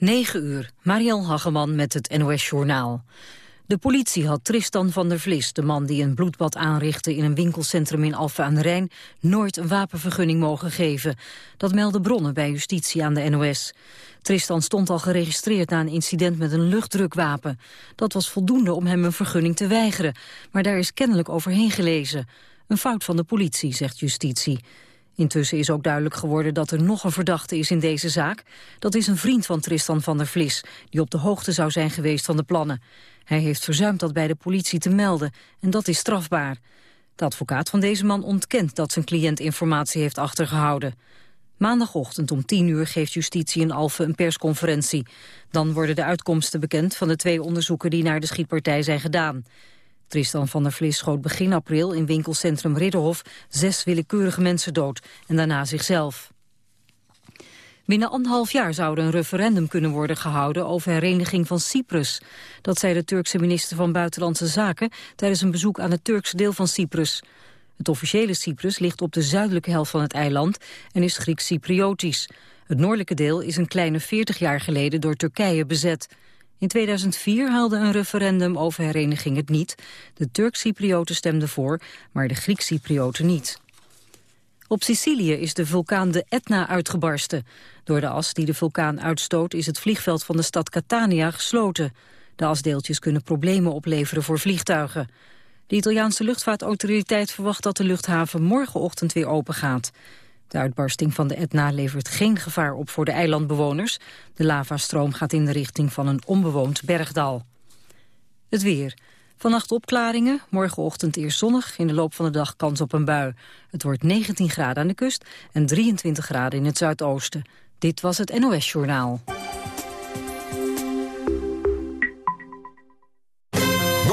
9 uur, Mariel Hageman met het NOS Journaal. De politie had Tristan van der Vlis, de man die een bloedbad aanrichtte in een winkelcentrum in Alphen aan de Rijn, nooit een wapenvergunning mogen geven. Dat melden bronnen bij justitie aan de NOS. Tristan stond al geregistreerd na een incident met een luchtdrukwapen. Dat was voldoende om hem een vergunning te weigeren, maar daar is kennelijk overheen gelezen. Een fout van de politie, zegt justitie. Intussen is ook duidelijk geworden dat er nog een verdachte is in deze zaak. Dat is een vriend van Tristan van der Vlis, die op de hoogte zou zijn geweest van de plannen. Hij heeft verzuimd dat bij de politie te melden en dat is strafbaar. De advocaat van deze man ontkent dat zijn cliënt informatie heeft achtergehouden. Maandagochtend om 10 uur geeft justitie in Alphen een persconferentie. Dan worden de uitkomsten bekend van de twee onderzoeken die naar de schietpartij zijn gedaan. Tristan van der Vlis schoot begin april in winkelcentrum Ridderhof zes willekeurige mensen dood en daarna zichzelf. Binnen anderhalf jaar zou er een referendum kunnen worden gehouden over hereniging van Cyprus. Dat zei de Turkse minister van Buitenlandse Zaken tijdens een bezoek aan het Turkse deel van Cyprus. Het officiële Cyprus ligt op de zuidelijke helft van het eiland en is Grieks-Cypriotisch. Het noordelijke deel is een kleine 40 jaar geleden door Turkije bezet. In 2004 haalde een referendum over hereniging het niet. De Turk-Cyprioten stemden voor, maar de Griek-Cyprioten niet. Op Sicilië is de vulkaan de Etna uitgebarsten. Door de as die de vulkaan uitstoot is het vliegveld van de stad Catania gesloten. De asdeeltjes kunnen problemen opleveren voor vliegtuigen. De Italiaanse luchtvaartautoriteit verwacht dat de luchthaven morgenochtend weer open gaat. De uitbarsting van de Etna levert geen gevaar op voor de eilandbewoners. De lavastroom gaat in de richting van een onbewoond bergdal. Het weer. Vannacht opklaringen, morgenochtend eerst zonnig, in de loop van de dag kans op een bui. Het wordt 19 graden aan de kust en 23 graden in het zuidoosten. Dit was het NOS Journaal.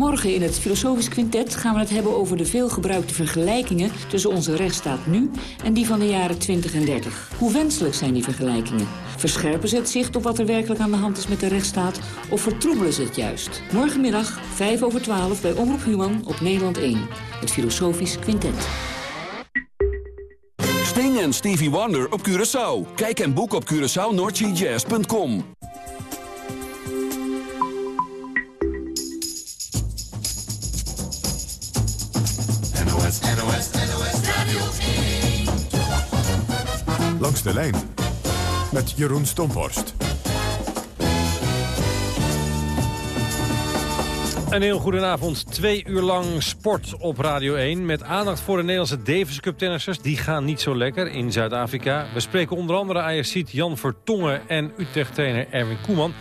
Morgen in het Filosofisch Quintet gaan we het hebben over de veelgebruikte vergelijkingen tussen onze rechtsstaat nu en die van de jaren 20 en 30. Hoe wenselijk zijn die vergelijkingen? Verscherpen ze het zicht op wat er werkelijk aan de hand is met de rechtsstaat of vertroebelen ze het juist? Morgenmiddag 5 over 12 bij Omroep Human op Nederland 1. Het Filosofisch Quintet. Sting en Stevie Wonder op Curaçao. Kijk en boek op CuraçaoNoordseaJazz.com. Langs de lijn met Jeroen Stomborst. Een heel goedenavond. Twee uur lang sport op Radio 1. Met aandacht voor de Nederlandse Davis Cup tennissers. Die gaan niet zo lekker in Zuid-Afrika. We spreken onder andere Ajaxiet Jan Vertongen en Utrecht-trainer Erwin Koeman.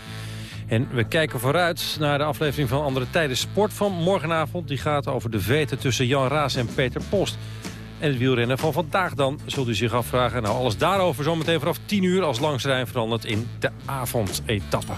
En we kijken vooruit naar de aflevering van Andere Tijden Sport van morgenavond. Die gaat over de veten tussen Jan Raas en Peter Post. En het wielrennen van vandaag dan, zult u zich afvragen. Nou, alles daarover zometeen vanaf 10 uur als langsrijn verandert in de avondetappe.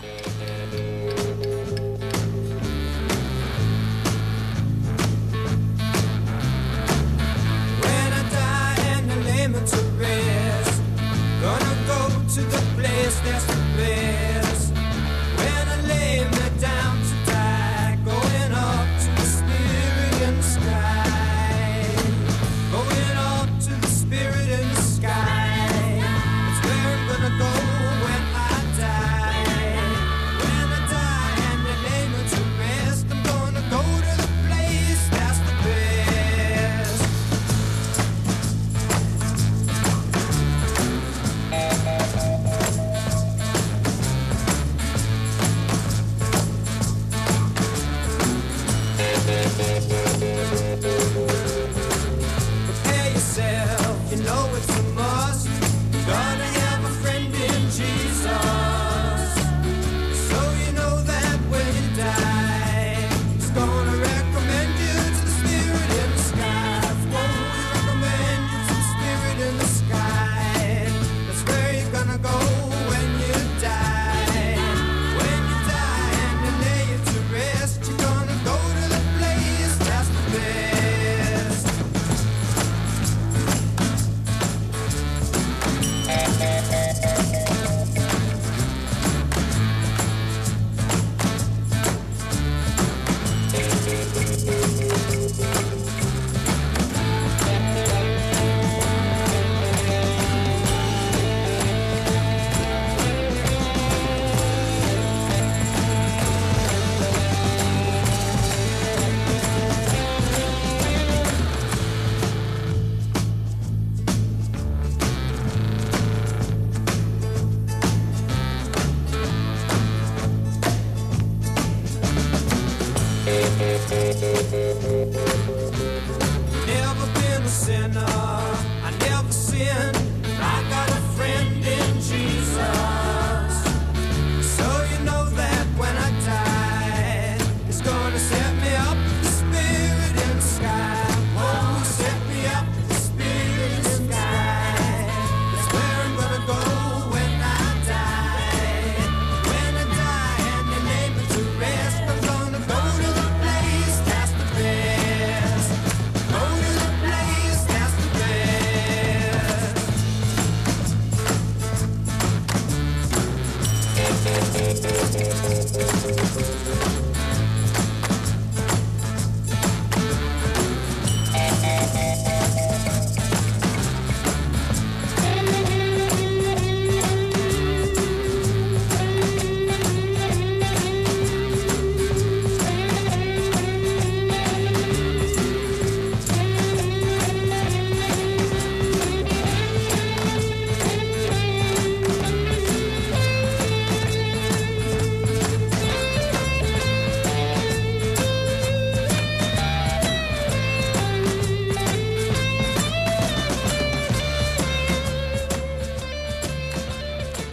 in.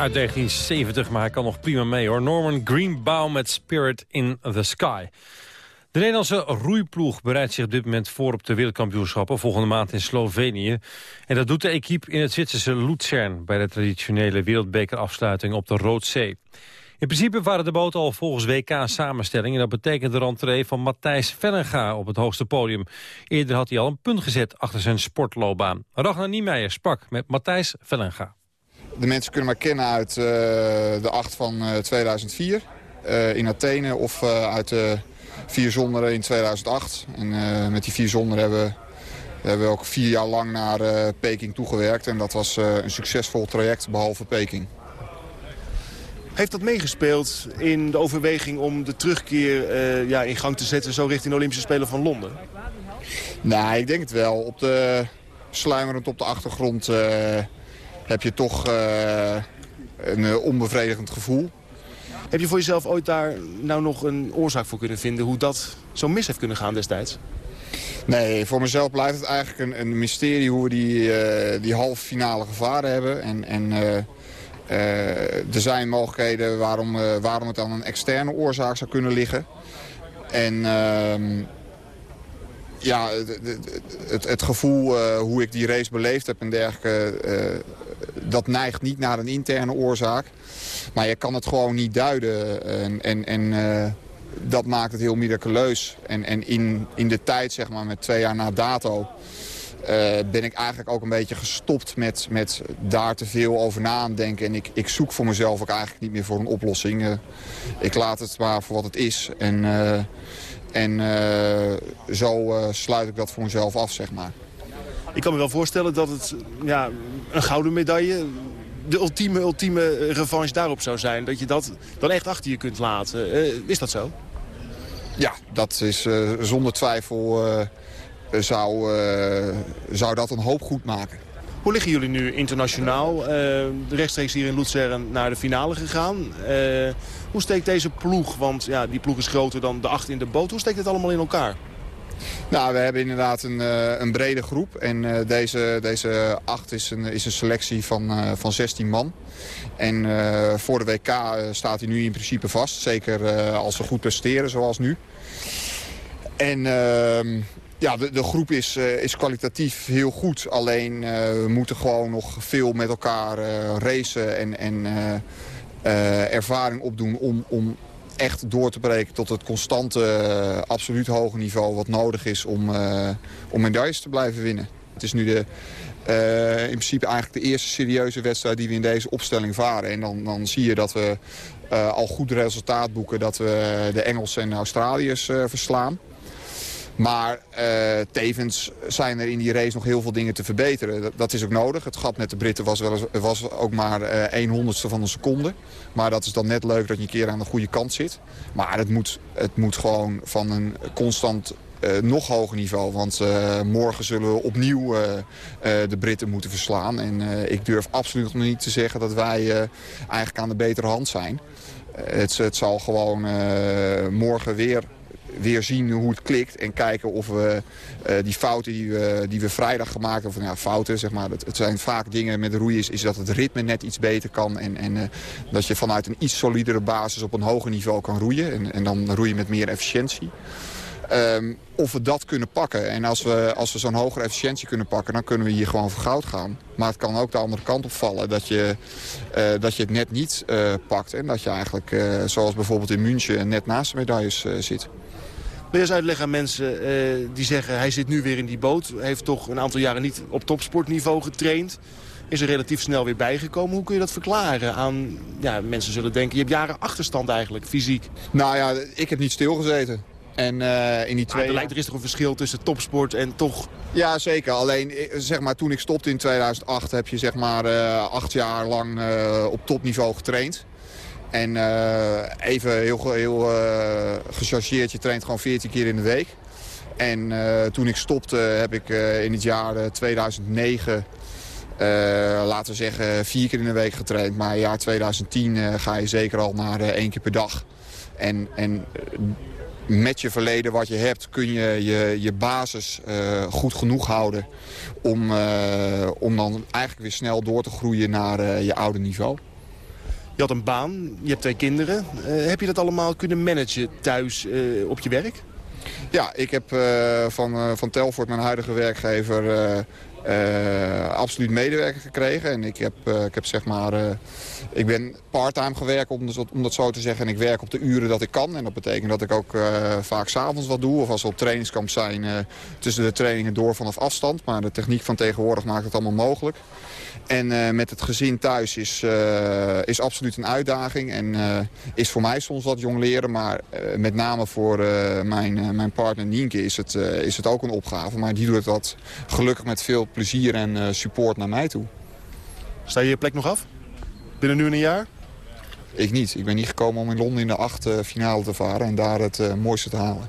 Uit 1970, maar hij kan nog prima mee hoor. Norman Greenbaum met Spirit in the Sky. De Nederlandse roeiploeg bereidt zich op dit moment voor op de wereldkampioenschappen volgende maand in Slovenië. En dat doet de equipe in het Zwitserse Luzern bij de traditionele wereldbekerafsluiting op de Roodzee. In principe waren de boten al volgens WK-samenstelling... en dat betekent de rentree van Matthijs Vellenga op het hoogste podium. Eerder had hij al een punt gezet achter zijn sportloopbaan. Ragnar Niemeyer sprak met Matthijs Vellenga. De mensen kunnen mij kennen uit uh, de acht van uh, 2004 uh, in Athene... of uh, uit de vier zonderen in 2008. En met die vier zonderen hebben we, hebben ook vier jaar lang naar Peking toegewerkt. En dat was een succesvol traject, behalve Peking. Heeft dat meegespeeld in de overweging om de terugkeer uh, ja, in gang te zetten... zo richting de Olympische Spelen van Londen? Nou, ik denk het wel. Op de, sluimerend op de achtergrond uh, heb je toch uh, een onbevredigend gevoel. Heb je voor jezelf ooit daar nou nog een oorzaak voor kunnen vinden... hoe dat zo mis heeft kunnen gaan destijds? Nee, voor mezelf blijft het eigenlijk een, een mysterie hoe we die, die halve finale gevaren hebben. En... en uh, er zijn mogelijkheden waarom, uh, waarom het dan een externe oorzaak zou kunnen liggen. En uh, ja, het, het gevoel uh, hoe ik die race beleefd heb en dergelijke... dat neigt niet naar een interne oorzaak. Maar je kan het gewoon niet duiden. En, en, en dat maakt het heel miraculeus. En, en in, in de tijd, zeg maar, met twee jaar na dato... Uh, ben ik eigenlijk ook een beetje gestopt met, met daar te veel over na denken. En ik, ik zoek voor mezelf ook eigenlijk niet meer voor een oplossing. Uh, ik laat het maar voor wat het is. En, uh, en zo sluit ik dat voor mezelf af, zeg maar. Ik kan me wel voorstellen dat het ja, een gouden medaille... de ultieme, ultieme revanche daarop zou zijn. Dat je dat dan echt achter je kunt laten. is dat zo? Ja, dat is zonder twijfel zou, uh, zou dat een hoop goed maken. Hoe liggen jullie nu internationaal? Rechtstreeks hier in Luzern naar de finale gegaan. Hoe steekt deze ploeg, want ja, die ploeg is groter dan de acht in de boot. Hoe steekt dit allemaal in elkaar? Nou, we hebben inderdaad een, een brede groep. En deze, deze acht is een, is een selectie van, van 16 man. En voor de WK staat hij nu in principe vast. Zeker als ze goed presteren zoals nu. En ehm, ja, de, de groep is, is kwalitatief heel goed. Alleen we moeten gewoon nog veel met elkaar racen en, en ervaring opdoen... Om, om echt door te breken tot het constante, absoluut hoge niveau... wat nodig is om, om medailles te blijven winnen. Het is nu de, in principe eigenlijk de eerste serieuze wedstrijd die we in deze opstelling varen. En dan, dan zie je dat we al goed resultaat boeken... dat we de Engelsen en Australiërs verslaan. Maar uh, tevens zijn er in die race nog heel veel dingen te verbeteren. Dat, is ook nodig. Het gat met de Britten was, wel was ook maar uh, een honderdste van een seconde. Maar dat is dan net leuk dat je een keer aan de goede kant zit. Maar het moet, het moet gewoon van een constant uh, nog hoger niveau. Want morgen zullen we opnieuw de Britten moeten verslaan. En ik durf absoluut nog niet te zeggen dat wij eigenlijk aan de betere hand zijn. Het, het, zal gewoon morgen weer weer zien hoe het klikt. En kijken of we uh, die fouten die we, die we vrijdag gemaakt hebben... Van, ja, fouten, zeg maar, het, zijn vaak dingen met roeien... Is, is dat het ritme net iets beter kan. En, en uh, dat je vanuit een iets solidere basis op een hoger niveau kan roeien. En, en dan roeien met meer efficiëntie. Um, of we dat kunnen pakken. En als we, als we zo'n hogere efficiëntie kunnen pakken... dan kunnen we hier gewoon voor goud gaan. Maar het kan ook de andere kant op vallen. Dat je, uh, dat je het net niet pakt. En dat je eigenlijk, zoals bijvoorbeeld in München... net naast de medailles zit. Wil je eens uitleggen aan mensen uh, die zeggen... hij zit nu weer in die boot. Heeft toch een aantal jaren niet op topsportniveau getraind. is er relatief snel weer bijgekomen. Hoe kun je dat verklaren aan... Ja, mensen zullen denken, je hebt jaren achterstand eigenlijk, fysiek. Nou ja, ik heb niet stilgezeten. En eh, in die twee er, lijkt, er is toch een verschil tussen topsport en toch... Ja, zeker. Alleen, eh, zeg maar, toen ik stopte in 2008 heb je zeg maar eh, acht jaar lang eh, op topniveau getraind. En eh, even heel, heel eh, gechargeerd, je traint gewoon 14 keer in de week. En eh, toen ik stopte heb ik in het jaar eh, 2009, eh, laten we zeggen, vier keer in de week getraind. Maar jaar 2010 eh, ga je zeker al naar eh, één keer per dag. En, en met je verleden wat je hebt kun je je, je basis goed genoeg houden... Om, om dan eigenlijk weer snel door te groeien naar je oude niveau. Je had een baan, je hebt twee kinderen. Eh, heb je dat allemaal kunnen managen thuis eh, op je werk? Ja, ik heb eh, van, van Telfort, mijn huidige werkgever, absoluut medewerker gekregen. En ik heb, eh, ik heb zeg maar, ik ben parttime gewerkt om, dat- om dat zo te zeggen. En ik werk op de uren dat ik kan. En dat betekent dat ik ook vaak s'avonds wat doe. Of als we op trainingskamp zijn, tussen de trainingen door vanaf afstand. Maar de techniek van tegenwoordig maakt het allemaal mogelijk. En eh, met het gezin thuis is, eh, is absoluut een uitdaging. En eh, is voor mij soms wat jong leren. Maar met name voor mijn, mijn partner Nienke is het, is het ook een opgave. Maar die doet dat gelukkig met veel plezier en support naar mij toe. Sta je je plek nog af? Binnen nu en een jaar? Ik niet. Ik ben niet gekomen om in Londen in de acht finale te varen. En daar het mooiste te halen.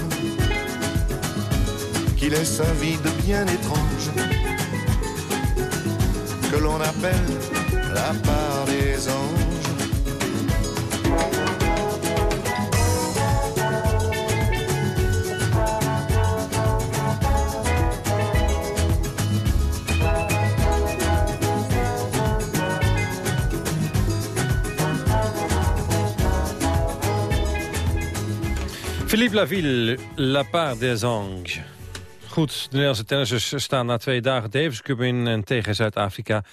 qui laisse un vide bien étrange que l'on appelle la part des anges. Philippe Laville, La part des anges. Goed, de Nederlandse tennissers staan na twee dagen Davis Cup in en tegen Zuid-Afrika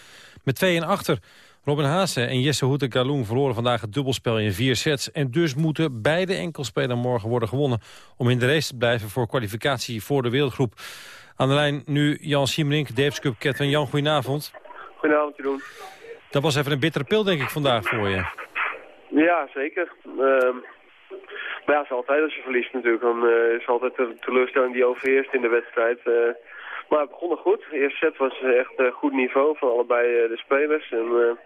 met 2 en achter. Robin Haase en Jesse Hoete Galoen verloren vandaag het dubbelspel in vier sets. En dus moeten beide enkelspelen morgen worden gewonnen... om in de race te blijven voor kwalificatie voor de wereldgroep. Aan de lijn nu Jan Siemerink, Davis Cup captain. Jan, goedenavond. Goedenavond, Jeroen. Dat was even een bittere pil, denk ik, vandaag voor je. Ja, zeker. Ehm, maar ja, het is altijd als je verliest natuurlijk. Dan eh, is altijd de teleurstelling die overheerst in de wedstrijd. Eh. maar het begon goed. De eerste set was echt uh, goed niveau van allebei de spelers. En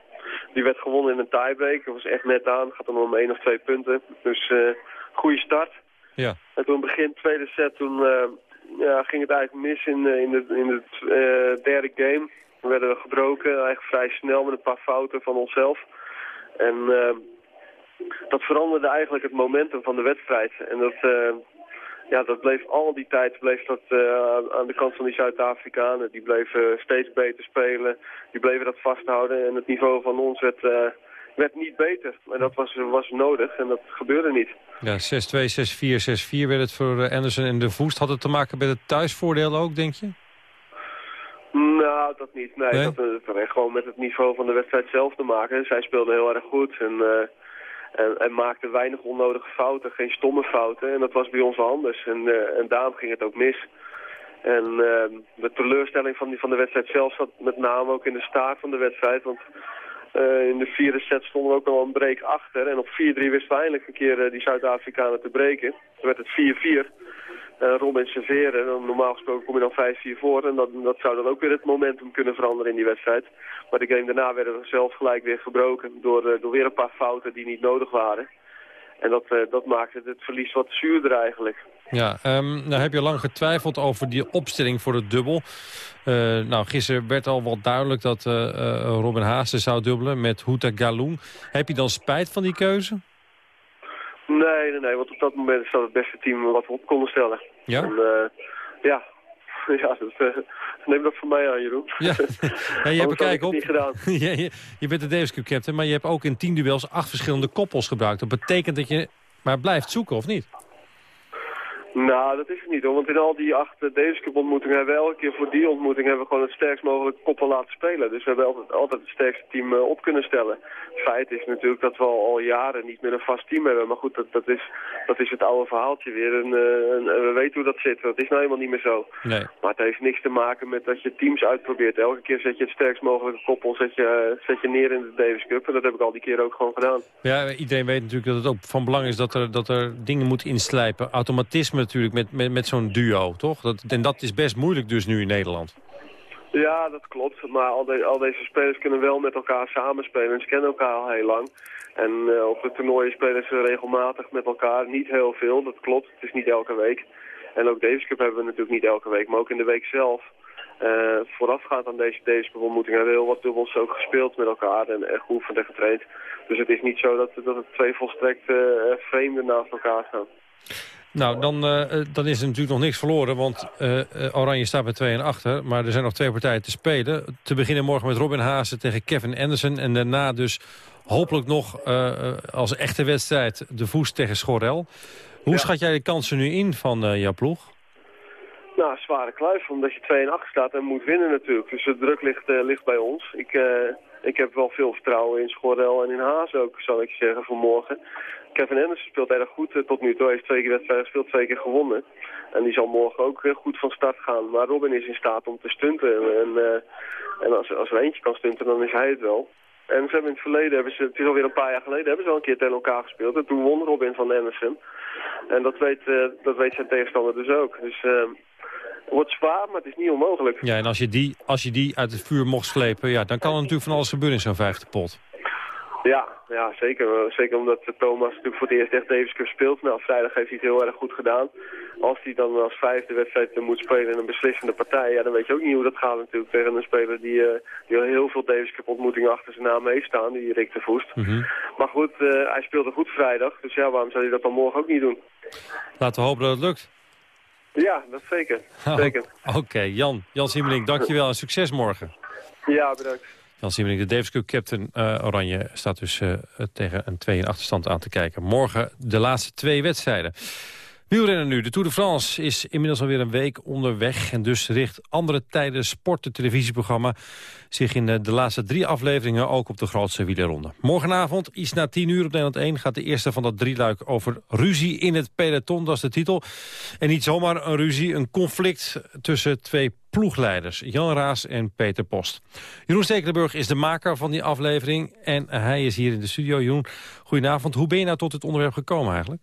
die werd gewonnen in een tiebreak. Dat was echt net aan. Het gaat dan om één of twee punten. Dus goede start. Ja. En toen begin tweede set, toen ja, ging het eigenlijk mis in, in de, in de derde game. We werden gebroken, eigenlijk vrij snel met een paar fouten van onszelf. En uh, dat veranderde eigenlijk het momentum van de wedstrijd. En dat, uh, ja, dat bleef al die tijd bleef dat, uh, aan de kant van die Zuid-Afrikanen. Die bleven steeds beter spelen, die bleven dat vasthouden. En het niveau van ons werd, werd niet beter. En dat was, was nodig en dat gebeurde niet. Ja, 6-2, 6-4, 6-4 werd het voor Anderson en de Voest. Had het te maken met het thuisvoordeel ook, denk je? Nou, dat niet. Nee, nee? dat heeft gewoon met het niveau van de wedstrijd zelf te maken. Zij speelden heel erg goed en, en, en maakten weinig onnodige fouten, geen stomme fouten. En dat was bij ons anders. En, uh, en daarom ging het ook mis. En uh, de teleurstelling van, die, van de wedstrijd zelf zat met name ook in de staart van de wedstrijd. Want in de vierde set stonden we ook al een break achter. En op 4-3 wisten we eindelijk een keer die Zuid-Afrikanen te breken. Toen werd het 4-4 uh, Robin serveren. Normaal gesproken kom je dan 5-4 voor. En dat, dat zou dan ook weer het momentum kunnen veranderen in die wedstrijd. Maar de game daarna werden we zelf gelijk weer gebroken. Door, uh, door weer een paar fouten die niet nodig waren. En dat, uh, dat maakte het verlies wat zuurder eigenlijk. Ja, um, nou heb je lang getwijfeld over die opstelling voor het dubbel. Uh, nou, gisteren werd al wat duidelijk dat Robin Haase zou dubbelen met Houta Galoen. Heb je dan spijt van die keuze? Nee, nee, nee, want op dat moment is dat het beste team wat we op konden stellen. Ja? En, uh, ja, ja dat, uh, neem dat van mij aan, Jeroen. Ja, ja je hebt kijk op. Gedaan. je, je, je, bent de Davis Cup captain, maar je hebt ook in tien duels acht verschillende koppels gebruikt. Dat betekent dat je maar blijft zoeken, of niet? Nou, dat is het niet hoor. Want in al die acht Davis Cup ontmoetingen hebben we elke keer voor die ontmoeting hebben we gewoon het sterkst mogelijke koppel laten spelen. Dus we hebben altijd, altijd het sterkste team uh, op kunnen stellen. Het feit is natuurlijk dat we al, al, jaren niet meer een vast team hebben. Maar goed, dat, dat, is, dat is het oude verhaaltje weer. En, uh, en, we weten hoe dat zit. Dat is nou helemaal niet meer zo. Nee. Maar het heeft niks te maken met dat je teams uitprobeert. Elke keer zet je het sterkst mogelijke koppel zet je, zet je neer in de Davis Cup. En dat heb ik al die keer ook gewoon gedaan. Ja, iedereen weet natuurlijk dat het ook van belang is dat er, dat er dingen moet inslijpen. Automatisme natuurlijk met, met, met zo'n duo, toch? Dat, en dat is best moeilijk dus nu in Nederland. Ja, dat klopt. Maar al, al deze spelers kunnen wel met elkaar samenspelen. En ze kennen elkaar al heel lang. En uh, op de toernooien spelen ze regelmatig met elkaar. Niet heel veel, dat klopt. Het is niet elke week. En ook Davis Cup hebben we natuurlijk niet elke week. Maar ook in de week zelf. Uh, voorafgaand aan deze Davis Cup ontmoeting hebben we heel wat dubbels ook gespeeld met elkaar. En, en geoefend en getraind. Dus het is niet zo dat, dat het twee volstrekt uh, vreemden naast elkaar staan. Nou, dan, uh, dan is er natuurlijk nog niks verloren, want uh, Oranje staat met 2 en achter. Maar er zijn nog twee partijen te spelen. Te beginnen morgen met Robin Haase tegen Kevin Anderson. En daarna dus hopelijk nog uh, als echte wedstrijd de Voes tegen Schorel. Hoe ja. schat jij de kansen nu in van jouw ploeg? Nou, zware kluif, omdat je 2 en 8 staat en moet winnen natuurlijk. Dus de druk ligt, ligt bij ons. Ik, ik heb wel veel vertrouwen in Schorel en in Haas ook, zal ik zeggen, voor morgen. Kevin Anderson speelt erg goed uh, tot nu toe. Hij heeft twee keer wedstrijden gespeeld, twee keer gewonnen. En die zal morgen ook uh, goed van start gaan. Maar Robin is in staat om te stunten. En, uh, en als, als er eentje kan stunten, dan is hij het wel. En ze hebben in het verleden, hebben ze, het is alweer een paar jaar geleden, hebben ze al een keer tegen elkaar gespeeld. En toen won Robin van Anderson. En dat weet, dat weet zijn tegenstander dus ook. Dus het wordt zwaar, maar het is niet onmogelijk. Ja, en als je die, als je die uit het vuur mocht slepen, ja, dan kan er natuurlijk van alles gebeuren in zo'n vijfde pot. Ja, ja zeker. Zeker omdat Thomas natuurlijk voor het eerst echt Davis Cup speelt. Nou, vrijdag heeft hij het heel erg goed gedaan. Als hij dan als vijfde wedstrijd moet spelen in een beslissende partij... Ja, dan weet je ook niet hoe dat gaat natuurlijk tegen een speler die, uh, die al heel veel Davis Cup ontmoetingen achter zijn naam heeft staan. Die Rick de Voest. Mm -hmm. Maar goed, uh, hij speelde goed vrijdag. Dus ja, waarom zou hij dat dan morgen ook niet doen? Laten we hopen dat het lukt. Ja, dat zeker. zeker. Oké, okay. Jan. Jan Simmeling, dankjewel en succes morgen. Ja, bedankt. Jan Simmeling, de Davis Cup captain uh, Oranje, staat dus uh, tegen een 2 in achterstand aan te kijken. Morgen de laatste twee wedstrijden. Wielrennen nu. De Tour de France is inmiddels alweer een week onderweg. En dus richt andere tijden sport, televisieprogramma... zich in de laatste drie afleveringen ook op de grootste wielerronde. Morgenavond, iets na tien uur op Nederland 1... gaat de eerste van dat drieluik over ruzie in het peloton. Dat is de titel. En niet zomaar een ruzie, een conflict tussen twee ploegleiders. Jan Raas en Peter Post. Jeroen Stekelenburg is de maker van die aflevering. En hij is hier in de studio. Jeroen, goedenavond. Hoe ben je nou tot het onderwerp gekomen eigenlijk?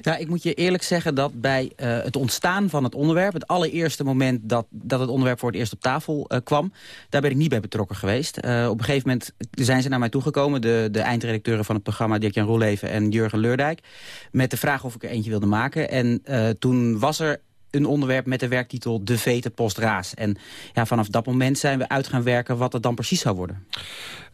Ja, ik moet je eerlijk zeggen dat bij uh, het ontstaan van het onderwerp... het allereerste moment dat, dat het onderwerp voor het eerst op tafel uh, kwam... daar ben ik niet bij betrokken geweest. Uh, op een gegeven moment zijn ze naar mij toegekomen... de, de eindredacteuren van het programma Dirk-Jan Roeleven en Jurgen Leurdijk... met de vraag of ik er eentje wilde maken. En toen was er een onderwerp met de werktitel De Vete Post Raas. En ja, vanaf dat moment zijn we uit gaan werken wat het dan precies zou worden.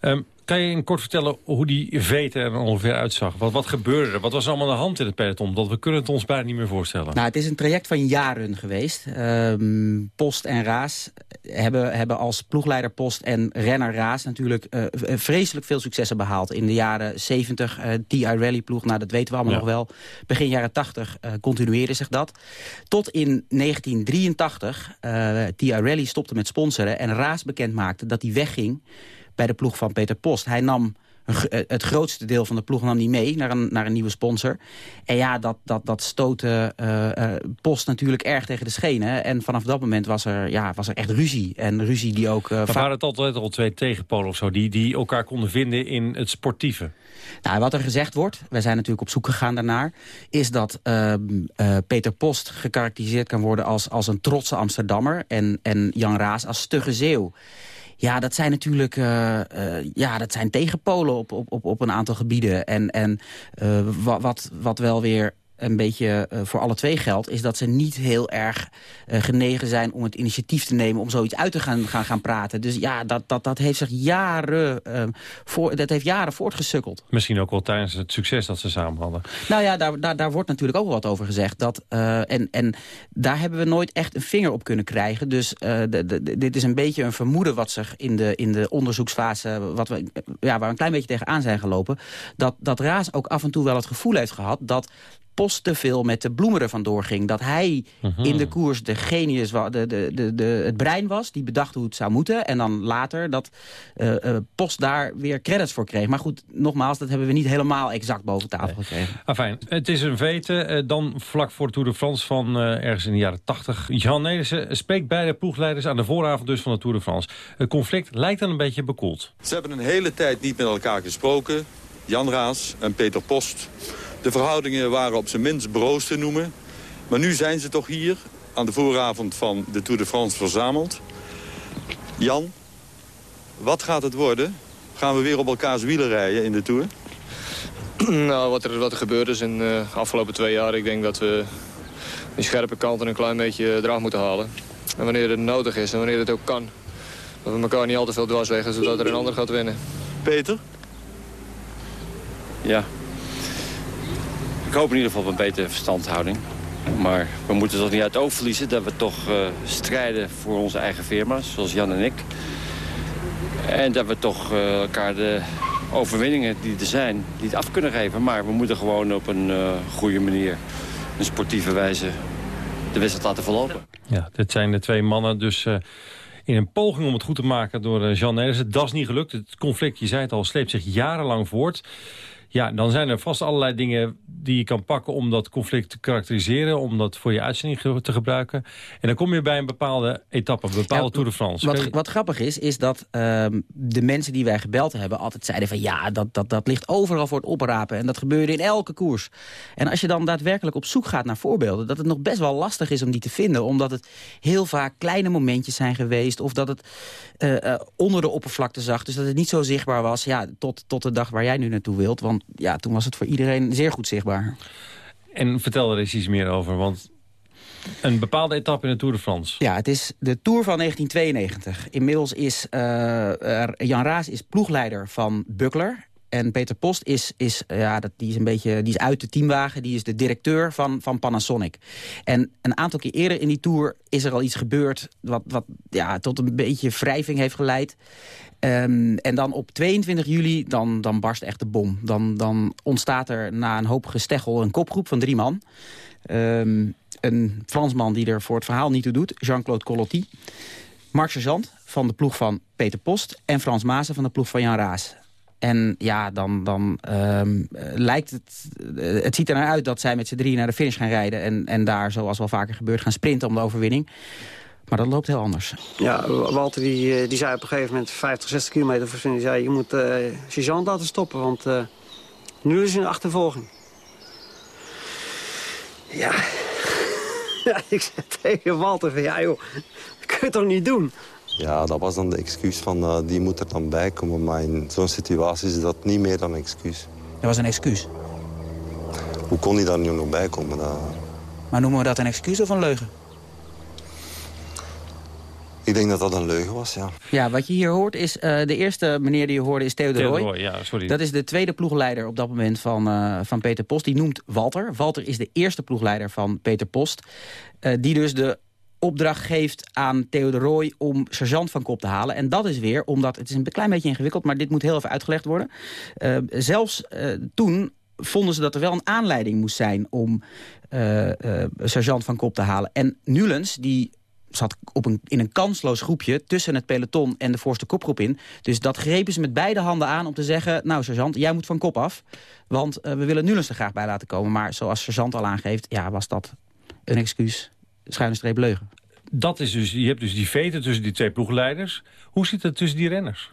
Um, kan je in kort vertellen hoe die veten er ongeveer uitzag? Wat, wat gebeurde er? Wat was er allemaal aan de hand in het peloton? Dat we kunnen het ons bijna niet meer voorstellen. Nou, het is een traject van jaren geweest. Um, Post en Raas hebben, hebben als ploegleider Post en renner Raas... natuurlijk uh, vreselijk veel successen behaald. In de jaren 70, uh, TI Rally ploeg, nou, dat weten we allemaal nog wel. Begin jaren 80 uh, continueerde zich dat. Tot in 1983 TI Rally stopte met sponsoren... en Raas bekend maakte dat hij wegging bij de ploeg van Peter Post. Hij nam eh, het grootste deel van de ploeg nam die mee naar een, naar een nieuwe sponsor. En ja, dat, dat, dat stootte uh, Post natuurlijk erg tegen de schenen. En vanaf dat moment was er, ja, was er echt ruzie. En ruzie die ook... Uh, waren het altijd al twee tegenpolen of zo... Die, die elkaar konden vinden in het sportieve? Nou, wat er gezegd wordt, wij zijn natuurlijk op zoek gegaan daarnaar... is dat uh, Peter Post gekarakteriseerd kan worden als, als een trotse Amsterdammer... en, en Jan Raas als stugge zeeuw. Ja, dat zijn natuurlijk uh, uh, ja, dat zijn tegenpolen op, op, op, op een aantal gebieden. En, en uh, wat, wat wel weer een beetje uh, voor alle twee geldt... is dat ze niet heel erg uh, genegen zijn om het initiatief te nemen... om zoiets uit te gaan, gaan, gaan praten. Dus ja, dat, dat, dat heeft zich jaren, uh, voor, dat heeft jaren voortgesukkeld. Misschien ook wel tijdens het succes dat ze samen hadden. Nou ja, daar, daar, daar wordt natuurlijk ook wel wat over gezegd. Dat, en, en daar hebben we nooit echt een vinger op kunnen krijgen. Dus de, de, dit is een beetje een vermoeden wat zich in de, in de onderzoeksfase... Wat we, ja, waar we een klein beetje tegenaan zijn gelopen... dat, dat Raas ook af en toe wel het gevoel heeft gehad... dat Te veel met de bloemen ervan doorging. Dat hij mhm. in de koers de genius, de, de, de, de, het brein was... die bedacht hoe het zou moeten. En dan later dat uh, uh, Post daar weer credits voor kreeg. Maar goed, nogmaals, dat hebben we niet helemaal exact boven tafel nee. gekregen. Afijn, het is een weten. Uh, dan vlak voor de Tour de France van ergens in de jaren 80. Jan Nelissen spreekt bij de ploegleiders aan de vooravond dus van de Tour de France. Het conflict lijkt dan een beetje bekoeld. Ze hebben een hele tijd niet met elkaar gesproken. Jan Raas en Peter Post... De verhoudingen waren op zijn minst broos te noemen. Maar nu zijn ze toch hier aan de vooravond van de Tour de France verzameld. Jan, wat gaat het worden? Gaan we weer op elkaars wielen rijden in de Tour? Nou, wat er, wat er gebeurd is in de uh, afgelopen twee jaar... ik denk dat we die scherpe kanten een klein beetje eraf moeten halen. En wanneer het nodig is en wanneer het ook kan... dat we elkaar niet al te veel dwars leggen, zodat er een ander gaat winnen. Peter? Ja, hoop in ieder geval op een betere verstandhouding. Maar we moeten toch niet uit het oog verliezen dat we toch uh, strijden voor onze eigen firma's, zoals Jan en ik. En dat we toch uh, elkaar de overwinningen die er zijn, niet af kunnen geven. Maar we moeten gewoon op een uh, goede manier, een sportieve wijze, de wedstrijd laten verlopen. Ja, dit zijn de twee mannen dus in een poging om het goed te maken door Jean Nelissen. Dat is niet gelukt. Het conflict, je zei het al, sleept zich jarenlang voort. Ja, dan zijn er vast allerlei dingen die je kan pakken om dat conflict te karakteriseren, om dat voor je uitzending te gebruiken. En dan kom je bij een bepaalde etappe, een bepaalde ja, Tour de France. Wat, wat, grappig is, is dat um, de mensen die wij gebeld hebben altijd zeiden van ja, dat, dat, dat ligt overal voor het oprapen en dat gebeurde in elke koers. En als je dan daadwerkelijk op zoek gaat naar voorbeelden, dat het nog best wel lastig is om die te vinden, omdat het heel vaak kleine momentjes zijn geweest of dat het uh, uh, onder de oppervlakte zag, dus dat het niet zo zichtbaar was, ja, tot, tot de dag waar jij nu naartoe wilt, want ja, toen was het voor iedereen zeer goed zichtbaar. En vertel er eens iets meer over, want een bepaalde etappe in de Tour de France. Ja, het is de Tour van 1992. Inmiddels is uh, Jan Raas is ploegleider van Buckler. En Peter Post is, is, ja, dat, die is een beetje die is uit de teamwagen. Die is de directeur van, van Panasonic. En een aantal keer eerder in die Tour is er al iets gebeurd... wat, wat ja, tot een beetje wrijving heeft geleid. Um, en dan op 22 juli, dan, dan barst echt de bom. Dan, dan ontstaat er na een hoop gesteggel een kopgroep van drie man. Um, een Fransman die er voor het verhaal niet toe doet, Jean-Claude Collotti. Marc Sergeant van de ploeg van Peter Post... en Frans Maassen van de ploeg van Jan Raas. En ja, dan, dan um, lijkt het... Uh, het ziet er naar uit dat zij met z'n drie naar de finish gaan rijden... En, en daar, zoals wel vaker gebeurt, gaan sprinten om de overwinning. Maar dat loopt heel anders. Ja, Walter die, eh, die zei op een gegeven moment 50, 60 kilometer voor die zei, je moet uh, sergeant laten stoppen, want uh, nu is hij een achtervolging. Ja. ja, ik zei tegen Walter van, ja joh, dat kun je toch niet doen? Ja, dat was dan de excuus van, uh, die moet er dan bij komen. Maar in zo'n situatie is dat niet meer dan een excuus. Dat was een excuus? Hoe kon hij daar nu nog bij komen? Dat... Maar noemen we dat een excuus of een leugen? Ik denk dat dat een leugen was, ja. Ja, wat je hier hoort is... Uh, de eerste meneer die je hoorde is Theo de Roy. Roy ja, sorry. Dat is de tweede ploegleider op dat moment van, uh, van Peter Post. Die noemt Walter. Walter is de eerste ploegleider van Peter Post. Uh, die dus de opdracht geeft aan Theo de Roy om sergeant van kop te halen. En dat is weer omdat, het is een klein beetje ingewikkeld... maar dit moet heel even uitgelegd worden. Uh, zelfs uh, toen vonden ze dat er wel een aanleiding moest zijn... om uh, sergeant van kop te halen. En Nulens, die zat op een, in een kansloos groepje tussen het peloton en de voorste kopgroep in. Dus dat grepen ze met beide handen aan om te zeggen... nou, sergeant, jij moet van kop af, want we willen Nulens er graag bij laten komen. Maar zoals sergeant al aangeeft, ja, was dat een excuus schuine streep leugen. Dat is dus, je hebt dus die veten tussen die twee ploegleiders. Hoe zit het tussen die renners?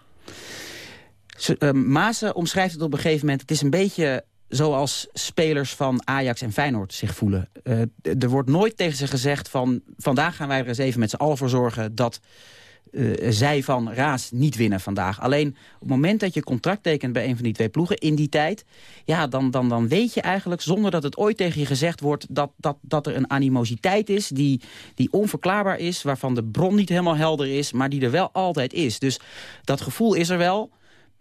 Uh, Maassen omschrijft het op een gegeven moment... het is een beetje zoals spelers van Ajax en Feyenoord zich voelen. Uh, er wordt nooit tegen ze gezegd van... vandaag gaan wij er eens even met z'n allen voor zorgen... dat uh, zij van Raas niet winnen vandaag. Alleen op het moment dat je contract tekent bij een van die twee ploegen in die tijd... ja, dan, dan, dan weet je eigenlijk, zonder dat het ooit tegen je gezegd wordt... dat, dat, dat er een animositeit is die, die onverklaarbaar is... waarvan de bron niet helemaal helder is, maar die er wel altijd is. Dus dat gevoel is er wel...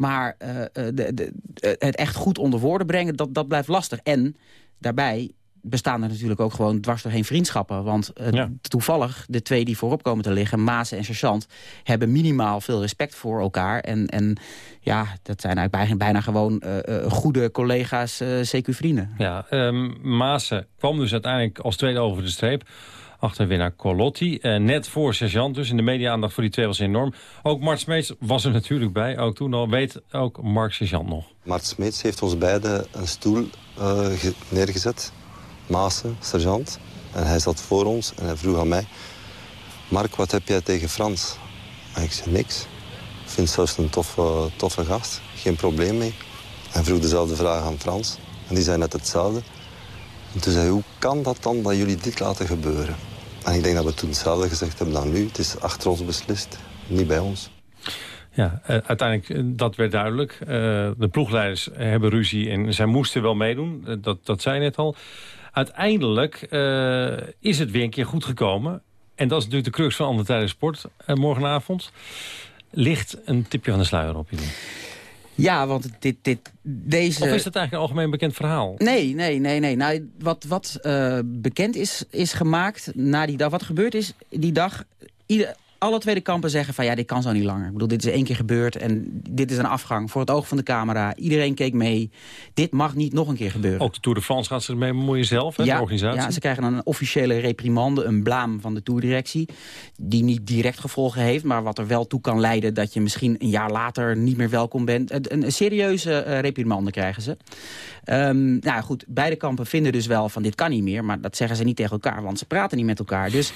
Maar uh, de, de, het echt goed onder woorden brengen, dat, dat blijft lastig. En daarbij bestaan er natuurlijk ook gewoon dwars doorheen vriendschappen. Want uh, ja. toevallig, de twee die voorop komen te liggen, Maas en Sergeant... hebben minimaal veel respect voor elkaar. En, en ja, dat zijn eigenlijk bijna, bijna gewoon uh, uh, goede collega's, CQ-vrienden. Ja, um, kwam dus uiteindelijk als tweede over de streep achter winnaar Colotti. Uh, net voor Sergeant dus. In de media-aandacht voor die twee was enorm. Ook Mart Smeets was er natuurlijk bij. Ook toen al. Weet ook Mark Sergeant nog. Mart Smeets heeft ons beiden een stoel uh, neergezet. Maassen, sergeant. En hij zat voor ons en hij vroeg aan mij... Mark, wat heb jij tegen Frans? En ik zei niks. Ik vind zelfs een toffe, toffe gast. Geen probleem mee. Hij vroeg dezelfde vraag aan Frans. En die zei net hetzelfde. En toen zei hij, hoe kan dat dan dat jullie dit laten gebeuren? En ik denk dat we toen hetzelfde gezegd hebben dan nu. Het is achter ons beslist, niet bij ons. Ja, uh, uiteindelijk, uh, dat werd duidelijk. Uh, de ploegleiders hebben ruzie en zij moesten wel meedoen. dat, dat zei net al. Uiteindelijk is het weer een keer goed gekomen. En dat is natuurlijk de crux van Andere Tijden Sport morgenavond. Ligt een tipje van de sluier op doen? Ja, want dit, dit, deze... Of is dat eigenlijk een algemeen bekend verhaal? Nee, nee, nee. nee. Nou, wat wat uh, bekend is, is gemaakt na die dag... Wat gebeurd is die dag... Ieder, alle tweede kampen zeggen van ja, dit kan zo niet langer. Ik bedoel, dit is één keer gebeurd en dit is een afgang voor het oog van de camera. Iedereen keek mee. Dit mag niet nog een keer gebeuren. Ook de Tour de France gaat ze ermee bemoeien zelf, hè, ja, de organisatie? Ja, ze krijgen een officiële reprimande, een blaam van de Tourdirectie. Die niet direct gevolgen heeft, maar wat er wel toe kan leiden... dat je misschien een jaar later niet meer welkom bent. Een, een serieuze uh, reprimande krijgen ze. Um, nou goed, beide kampen vinden dus wel van dit kan niet meer. Maar dat zeggen ze niet tegen elkaar, want ze praten niet met elkaar. Dus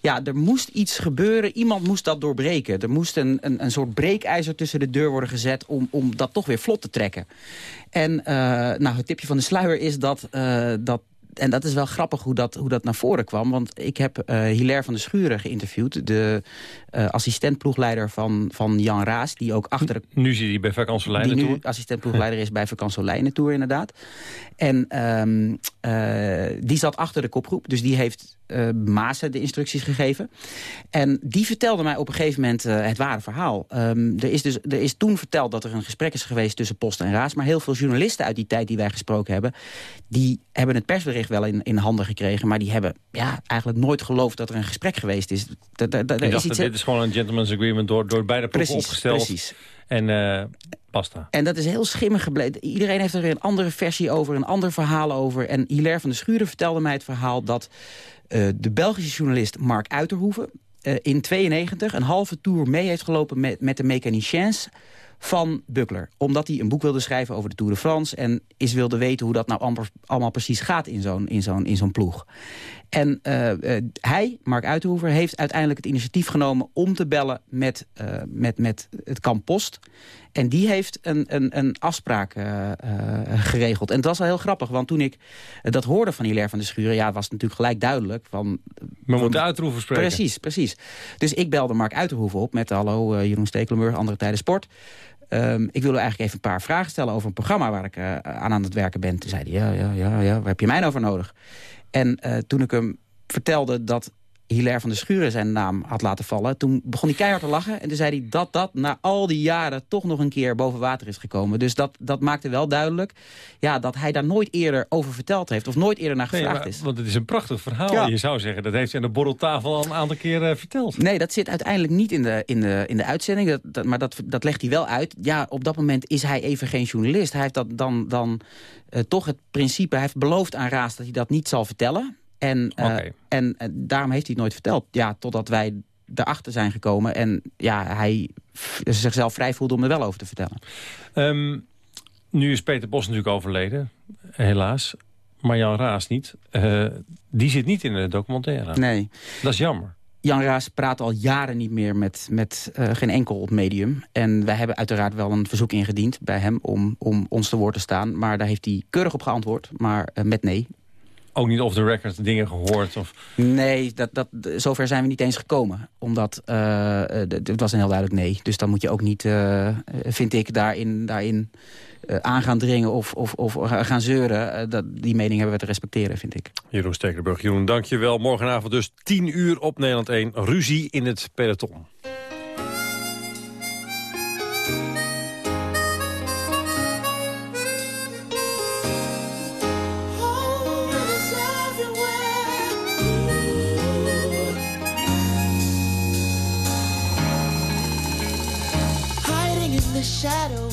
ja, er moest iets gebeuren. Iemand moest dat doorbreken. Er moest een, een, een soort breekijzer tussen de deur worden gezet... om, om dat toch weer vlot te trekken. En uh, nou, het tipje van de sluier is dat... Uh, dat en dat is wel grappig hoe dat, hoe dat naar voren kwam. Want ik heb uh, Hilaire van der Schuren geïnterviewd. De uh, assistentploegleider van, van Jan Raas. Die ook achter... Nu zit hij bij Vakansolijnen Die nu assistentploegleider is bij Vakansolijnen Tour inderdaad. En um, uh, die zat achter de kopgroep. Dus die heeft uh, Maassen de instructies gegeven. En die vertelde mij op een gegeven moment het ware verhaal. Um, er, is dus, er is toen verteld dat er een gesprek is geweest tussen Post en Raas. Maar heel veel journalisten uit die tijd die wij gesproken hebben... die hebben het persbericht wel in, in handen gekregen... maar die hebben ja, eigenlijk nooit geloofd dat er een gesprek geweest is. Is iets, dit is gewoon een gentleman's agreement door, door beide ploegen opgesteld. Precies. En uh, pasta. En dat is heel schimmig gebleven. Iedereen heeft er weer een andere versie over, een ander verhaal over. En Hilaire van der Schuren vertelde mij het verhaal dat uh, de Belgische journalist Mark Uiterhoeven... Uh, in 92 een halve tour mee heeft gelopen met, met de mechaniciens van Buckler. Omdat hij een boek wilde schrijven over de Tour de France... en is wilde weten hoe dat nou allemaal precies gaat in zo'n zo'n in zo'n ploeg. En uh, uh, hij, Mark Uiterhoever, heeft uiteindelijk het initiatief genomen... om te bellen met, uh, met, met het kamp Post. En die heeft een, een, een afspraak geregeld. En het was wel heel grappig, want toen ik dat hoorde van Hilaire van de Schuren... ja, was het natuurlijk gelijk duidelijk. Van, We moeten Uiterhoever spreken. Precies, precies. Dus ik belde Mark Uiterhoever op met... hallo, Jeroen Stekelenburg, Andere Tijden Sport... Um, ik wilde eigenlijk even een paar vragen stellen over een programma waar ik uh, aan aan het werken ben. Toen zei hij, ja, ja, ja, ja, waar heb je mij nou voor nodig? En uh, toen ik hem vertelde dat Hilaire van der Schuren zijn naam had laten vallen... toen begon hij keihard te lachen. En toen zei hij dat dat na al die jaren toch nog een keer boven water is gekomen. Dus dat, dat maakte wel duidelijk ja, dat hij daar nooit eerder over verteld heeft... of nooit eerder naar gevraagd nee, maar, is. Want het is een prachtig verhaal. Ja. Je zou zeggen, dat heeft hij aan de borreltafel al een aantal keer uh, verteld. Nee, dat zit uiteindelijk niet in de, in de, in de uitzending. Dat, dat, maar dat, dat legt hij wel uit. Ja, op dat moment is hij even geen journalist. Hij heeft dat dan, dan uh, toch het principe... hij heeft beloofd aan Raas dat hij dat niet zal vertellen... En, okay. en uh, daarom heeft hij het nooit verteld. Ja, totdat wij erachter zijn gekomen. En ja, hij zichzelf vrij voelde om er wel over te vertellen. Um, nu is Peter Bos natuurlijk overleden, helaas. Maar Jan Raas niet. Uh, die zit niet in de documentaire. Nee. Dat is jammer. Jan Raas praat al jaren niet meer met, met uh, geen enkel medium. En wij hebben uiteraard wel een verzoek ingediend bij hem om, om ons te woord te staan. Maar daar heeft hij keurig op geantwoord, maar uh, met nee ook niet off the record dingen gehoord? Of... Nee, dat, dat, zover zijn we niet eens gekomen. Omdat uh, het was een heel duidelijk nee. Dus dan moet je ook niet, uh, vind ik, daarin, daarin uh, aan gaan dringen of, of, of gaan zeuren. dat, die mening hebben we te respecteren, vind ik. Jeroen Stekelenburg, Jeroen, dank je wel. Morgenavond dus 10 uur op Nederland 1. Ruzie in het peloton.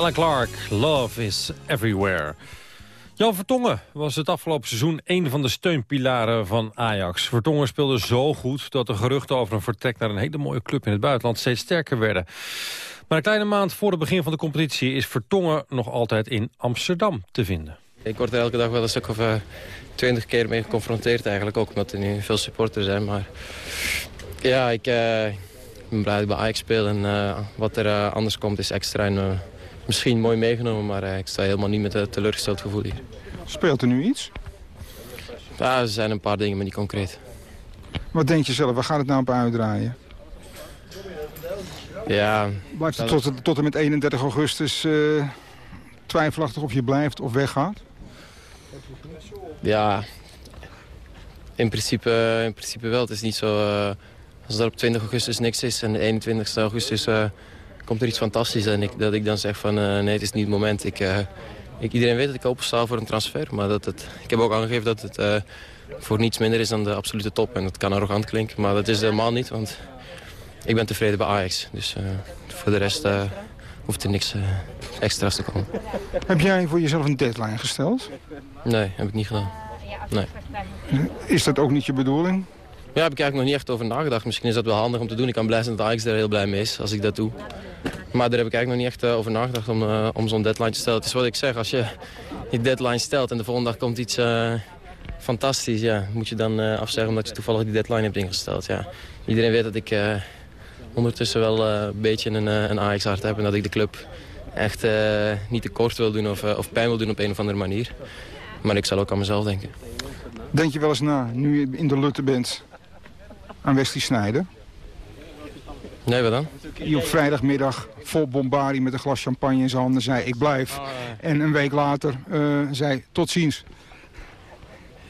Alan Clark, Love is Everywhere. Jan Vertongen was het afgelopen seizoen een van de steunpilaren van Ajax. Vertongen speelde zo goed dat de geruchten over een vertrek naar een hele mooie club in het buitenland steeds sterker werden. Maar een kleine maand voor het begin van de competitie is Vertongen nog altijd in Amsterdam te vinden. Ik word er elke dag wel een stuk of uh, twintig keer mee geconfronteerd eigenlijk. Ook omdat er nu veel supporters zijn. Maar ja, ik, uh, ik ben blij dat ik bij Ajax speel. En uh, wat er anders komt is extra en misschien mooi meegenomen. Maar ik sta helemaal niet met een teleurgesteld gevoel hier. Speelt er nu iets? Ja, er zijn een paar dingen, maar niet concreet. Wat denk je zelf? Waar gaat het nou op uitdraaien? Ja... Blijft het tot, tot en met 31 augustus uh, twijfelachtig of je blijft of weggaat? Ja, in principe, in principe wel. Het is niet zo... Uh, als er op 20 augustus niks is en 21 augustus uh, komt er iets fantastisch... en ik, dat ik dan zeg van nee, het is niet het moment. Ik, ik, iedereen weet dat ik opensta voor een transfer. Maar dat het, ik heb ook aangegeven dat het voor niets minder is dan de absolute top. En dat kan arrogant klinken, maar dat is helemaal niet. Want ik ben tevreden bij Ajax. Dus uh, voor de rest uh, hoeft er niks uh, extra's te komen. Heb jij voor jezelf een deadline gesteld? Nee, heb ik niet gedaan. Nee. Is dat ook niet je bedoeling? Ja, heb ik eigenlijk nog niet echt over nagedacht. Misschien is dat wel handig om te doen. Ik kan blij zijn dat Ajax er heel blij mee is als ik dat doe. Maar daar heb ik eigenlijk nog niet echt over nagedacht om, om zo'n deadline te stellen. Het is wat ik zeg, als je je deadline stelt en de volgende dag komt iets fantastisch... Ja, moet je dan afzeggen omdat je toevallig die deadline hebt ingesteld. Ja. Iedereen weet dat ik ondertussen wel een beetje een, een Ajax-hart heb. En dat ik de club echt niet tekort wil doen of, of pijn wil doen op een of andere manier. Maar ik zal ook aan mezelf denken. Denk je wel eens na, nu je in de Lutte bent, aan Wesley Snijder? Nee, wat dan? Die op vrijdagmiddag vol bombardie met een glas champagne in zijn handen zei ik blijf. Oh, en een week later zei tot ziens.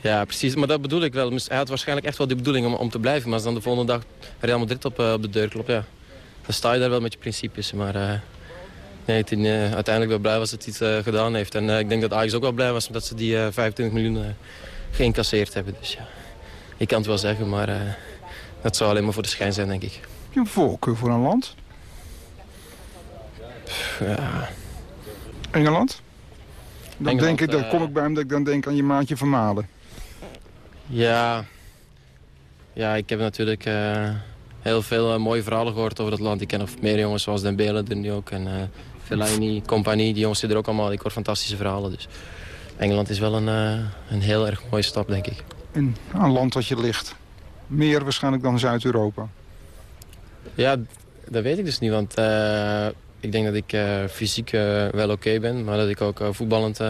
Ja, precies. Maar dat bedoel ik wel. Hij had waarschijnlijk echt wel de bedoeling om, om te blijven. Maar als dan de volgende dag Real Madrid op, uh, op de deur klopt, ja. Dan sta je daar wel met je principes. Maar uh, nee, toen, uh, uiteindelijk wel blij was dat hij het gedaan heeft. En ik denk dat Ajax ook wel blij was dat ze die 25 miljoen geïncasseerd hebben. Dus ja, ik kan het wel zeggen, maar dat zou alleen maar voor de schijn zijn, denk ik. Heb je een voorkeur voor een land? Ja. Engeland? Dan, Engeland, denk ik, dan kom ik bij hem dat ik dan denk aan je maatje Vermalen. Ja, ja ik heb natuurlijk uh, heel veel uh, mooie verhalen gehoord over dat land. Ik ken nog meer jongens zoals Dembele er nu ook. En uh, Fellaini, Compagnie, die jongens zitten er ook allemaal. Ik hoor fantastische verhalen. Dus Engeland is wel een, een heel erg mooie stap, denk ik. En een land dat je ligt. Meer waarschijnlijk dan Zuid-Europa. Ja, dat weet ik dus niet. Want ik denk dat ik fysiek wel oké ben. Maar dat ik ook voetballend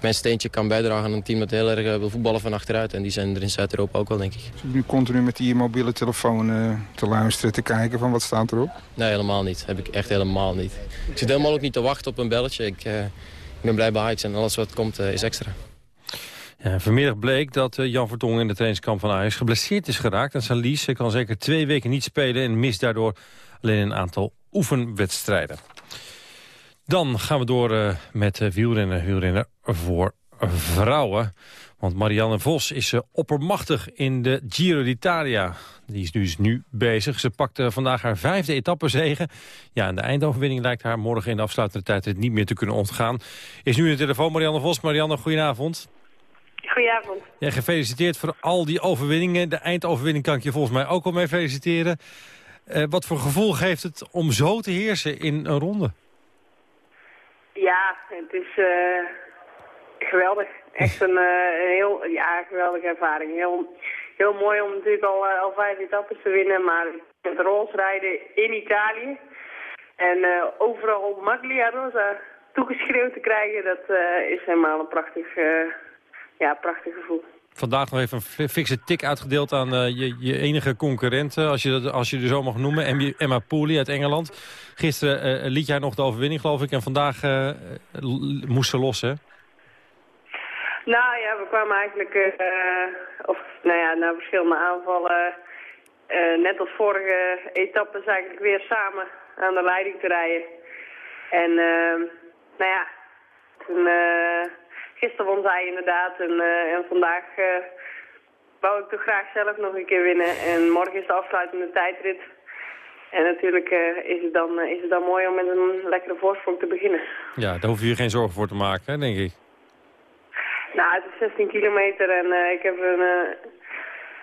mijn steentje kan bijdragen aan een team dat heel erg wil voetballen van achteruit. En die zijn er in Zuid-Europa ook wel, denk ik. Zit nu continu met die mobiele telefoon te luisteren, te kijken van wat staat erop? Nee, helemaal niet. heb ik echt helemaal niet. Ik zit helemaal ook niet te wachten op een belletje. Ik, ik ben blij bij Ajax en alles wat komt is extra. Vanmiddag bleek dat Jan Vertongen in de trainingskamp van Ajax geblesseerd is geraakt. En zijn lies kan zeker twee weken niet spelen en mist daardoor alleen een aantal oefenwedstrijden. Dan gaan we door uh, met uh, wielrennen, wielrennen voor vrouwen. Want Marianne Vos is oppermachtig in de Giro d'Italia. Die is dus nu bezig. Ze pakte vandaag haar vijfde etappezege. Ja, en de eindoverwinning lijkt haar morgen in de afsluitende tijd niet meer te kunnen ontgaan. Is nu in de telefoon Marianne Vos. Marianne, goedenavond. Goedenavond. Ja, gefeliciteerd voor al die overwinningen. De eindoverwinning kan ik je volgens mij ook al mee feliciteren. wat voor gevoel geeft het om zo te heersen in een ronde? Ja, het is uh, geweldig. Echt een, uh, heel ja, geweldige ervaring. Heel, heel mooi om natuurlijk al, al vijf etappes te winnen, maar het Rolls rijden in Italië. En overal Maglia Rosa toegeschreeuwd te krijgen, dat is helemaal een prachtig, ja, prachtig gevoel vandaag nog even een fikse tik uitgedeeld aan uh, je, je, enige concurrent, als je, dat, als je er zo mag noemen, Emma Pooley uit Engeland. Gisteren uh, liet jij nog de overwinning, geloof ik, en vandaag uh, moest ze los, hè? Nou ja, we kwamen eigenlijk, of nou ja, na verschillende aanvallen, net als vorige etappes eigenlijk weer samen aan de leiding te rijden. En nou ja, toen gisteren won zij inderdaad en, uh, en vandaag uh, wou ik toch graag zelf nog een keer winnen. En morgen is de afsluitende tijdrit. En natuurlijk eh, is, het dan, eh, is het dan mooi om met een lekkere voorsprong te beginnen. Ja, daar hoef je je geen zorgen voor te maken, hè, denk ik. Nou, het is 16 kilometer en eh, ik heb een, eh,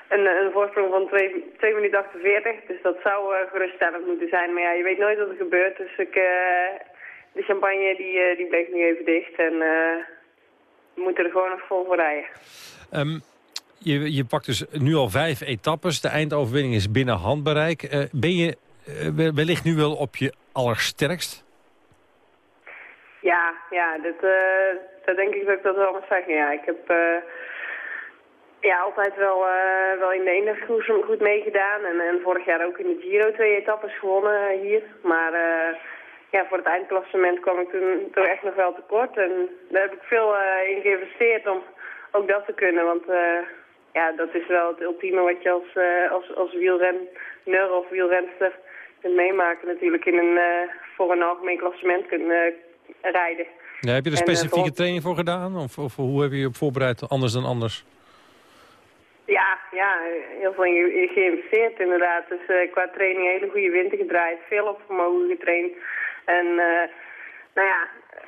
een, een voorsprong van 2, 2 minuten 48. Dus dat zou eh, geruststellend moeten zijn. Maar ja, je weet nooit wat er gebeurt. Dus ik, eh, de champagne die, eh, die bleef nu even dicht. En eh, we moeten er gewoon nog vol voor rijden. Ehm, je, je pakt dus nu al vijf etappes. De eindoverwinning is binnen handbereik. Eh, ben je eh, wel- wellicht nu wel op je allersterkst? Ja, ja, dat, eh, dat denk ik dat ik dat wel moet zeggen. Ja, ik heb ja, altijd wel, wel in de eendagskoers goed meegedaan. En, en vorig jaar ook in de Giro twee etappes gewonnen hier. Maar eh, ja, voor het eindklassement kwam ik toen toch echt nog wel tekort. En daar heb ik veel eh, in geïnvesteerd om ook dat te kunnen. Want eh, ja, dat is wel het ultieme wat je als, eh, als, als wielrenner of wielrenster kunt meemaken. Natuurlijk in een, voor een algemeen klassement kunt rijden. Ja, heb je er En, specifieke training voor gedaan? Of, of hoe heb je je op voorbereid anders dan anders? Ja, ja, heel veel in geïnvesteerd inderdaad. Dus qua training hele goede winter gedraaid, veel op vermogen getraind. En eh, nou ja, eh,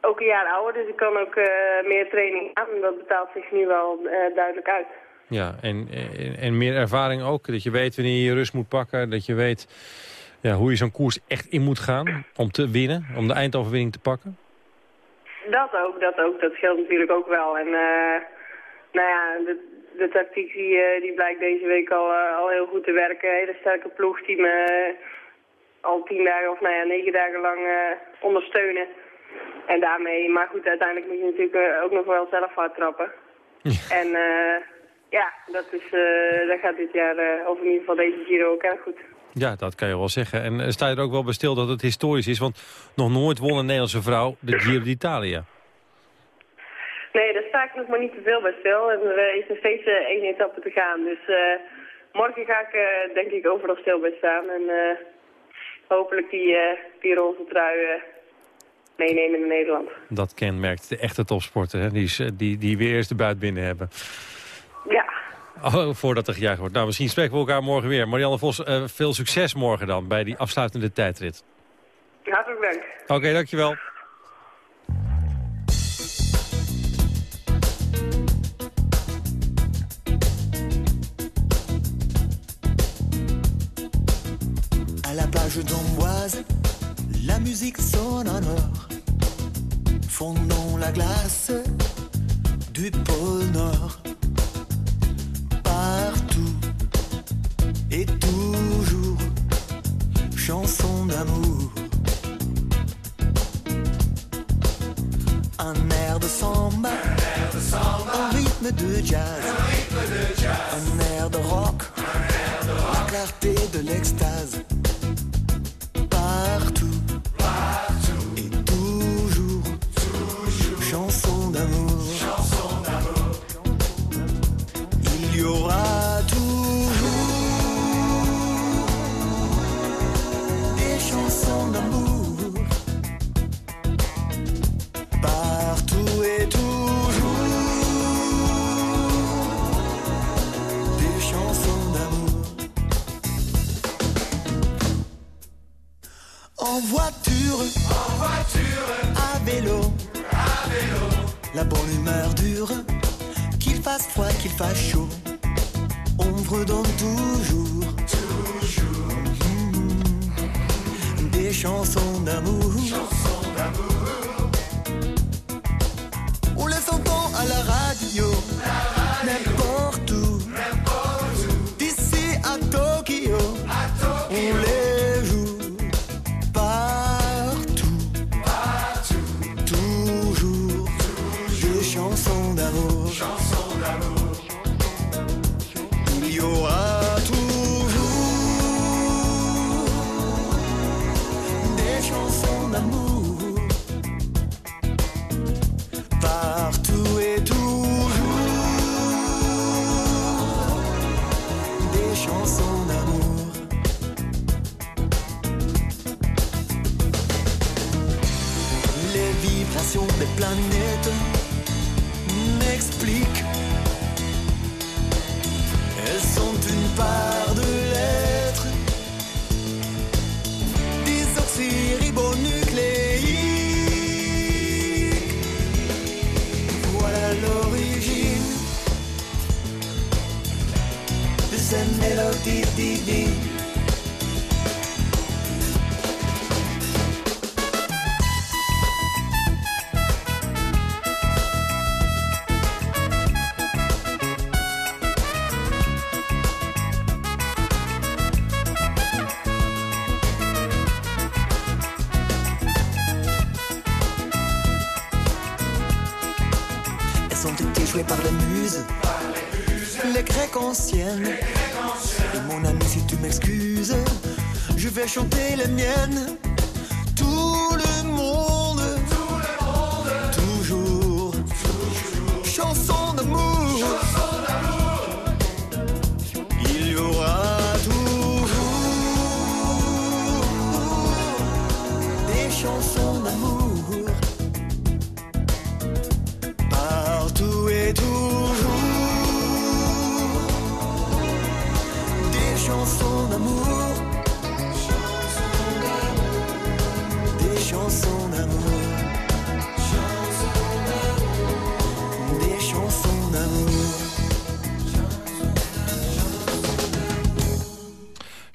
ook een jaar ouder, dus ik kan ook eh, meer training aan. En dat betaalt zich nu wel duidelijk uit. Ja, en, en, en meer ervaring ook. Dat je weet wanneer je je rust moet pakken. Dat je weet ja, hoe je zo'n koers echt in moet gaan om te winnen. Om de eindoverwinning te pakken. Dat ook, dat ook. Dat scheelt natuurlijk ook wel. En nou ja, de, de tactiek die, die blijkt deze week al, al heel goed te werken. Hele sterke ploeg die me al tien dagen of nou ja, negen dagen lang eh, ondersteunen. En daarmee, maar goed, uiteindelijk moet je natuurlijk eh, ook nog wel zelf hard trappen. En eh, ja, dat, is, dat gaat dit jaar, of in ieder geval deze Giro ook erg goed. Ja, dat kan je wel zeggen. En sta je er ook wel bij stil dat het historisch is? Want nog nooit won een Nederlandse vrouw de Giro d'Italia. Nee, daar sta ik nog maar niet te veel bij stil. En er is nog steeds één etappe te gaan. Dus morgen ga ik denk ik overal stil bij staan. En eh, hopelijk die, eh die roze trui eh, meenemen in Nederland. Dat kenmerkt de echte topsporter. Hè? Die, eh, die, die weer eerst de buit binnen hebben. Ja, Oh, voordat er gejuicht wordt. Nou, misschien spreken we elkaar morgen weer. Marianne Vos, veel succes morgen dan bij die afsluitende tijdrit. hartelijk dank. Oké, dankjewel. Plage d'Amboise, la musique sonne en or. Fondons la glace du pôle Nord. Partout et toujours, chanson d'amour. Un air de samba, un rythme de jazz, un air de rock, la clarté de l'extase. Par les muses. Les Grecs anciennes. Et mon ami, si tu m'excuses, je vais chanter les miennes.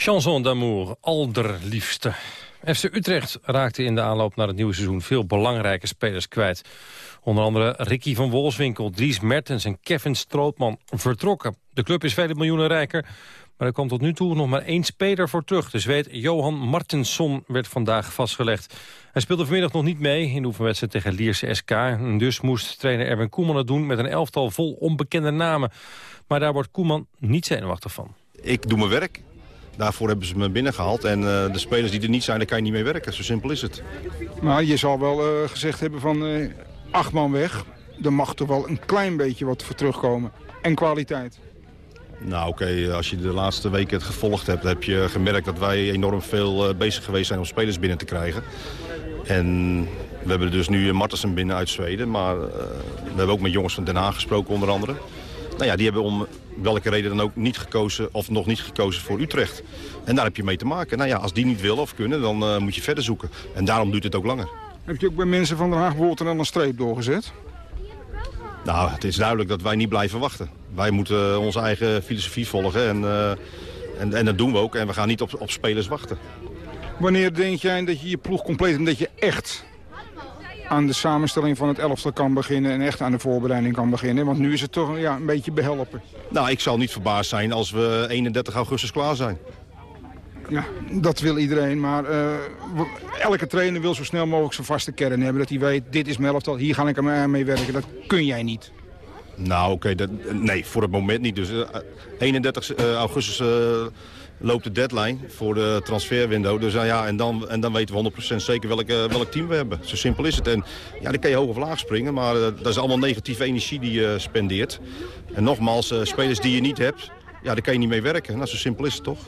Chanson d'amour, alderliefste. FC Utrecht raakte in de aanloop naar het nieuwe seizoen veel belangrijke spelers kwijt. Onder andere Ricky van Wolfswinkel, Dries Mertens en Kevin Strootman vertrokken. De club is vele miljoenen rijker, maar er kwam tot nu toe nog maar één speler voor terug. De Zweed Johan Martensson werd vandaag vastgelegd. Hij speelde vanmiddag nog niet mee in de oefenwedstrijd tegen Lierse SK. Dus moest trainer Erwin Koeman het doen met een elftal vol onbekende namen. Maar daar wordt Koeman niet zenuwachtig van. Ik doe mijn werk. Daarvoor hebben ze me binnengehaald. En eh, de spelers die er niet zijn, daar kan je niet mee werken. Zo simpel is het. Maar je zal wel eh, gezegd hebben van eh, acht man weg. Er mag toch wel een klein beetje wat voor terugkomen. En kwaliteit. Nou oké, als je de laatste weken het gevolgd hebt... heb je gemerkt dat wij enorm veel bezig geweest zijn om spelers binnen te krijgen. En we hebben dus nu Martensen binnen uit Zweden. Maar we hebben ook met jongens van Den Haag gesproken onder andere. Nou ja, die hebben om welke reden dan ook niet gekozen of nog niet gekozen voor Utrecht. En daar heb je mee te maken. Nou ja, als die niet willen of kunnen, dan eh, moet je verder zoeken. En daarom duurt het ook langer. Heb je ook bij mensen van Den Haag bijvoorbeeld dan een streep doorgezet? Nou, het is duidelijk dat wij niet blijven wachten. Wij moeten eh, onze eigen filosofie volgen en, eh, en, en dat doen we ook. En we gaan niet op, op spelers wachten. Wanneer denk jij dat je je ploeg compleet en dat je echt aan de samenstelling van het elftal kan beginnen... en echt aan de voorbereiding kan beginnen? Want nu is het toch ja, een beetje behelpen. Nou, ik zal niet verbaasd zijn als we 31 augustus klaar zijn. Ja, dat wil iedereen, maar eh, elke trainer wil zo snel mogelijk zijn vaste kern hebben. Dat hij weet, dit is mijn elftal, hier ga ik aan mee werken. Dat kun jij niet. Nou, oké, nee, voor het moment niet. Dus eh, 31 eh, augustus eh, loopt de deadline voor de transferwindow. Dus eh, ja, en dan, en dan weten we 100% zeker welk, welk team we hebben. Zo simpel is het. En ja, dan kan je hoog of laag springen, maar eh, dat is allemaal negatieve energie die je spendeert. En nogmaals, eh, spelers die je niet hebt, ja, daar kan je niet mee werken. Nou, zo simpel is het toch?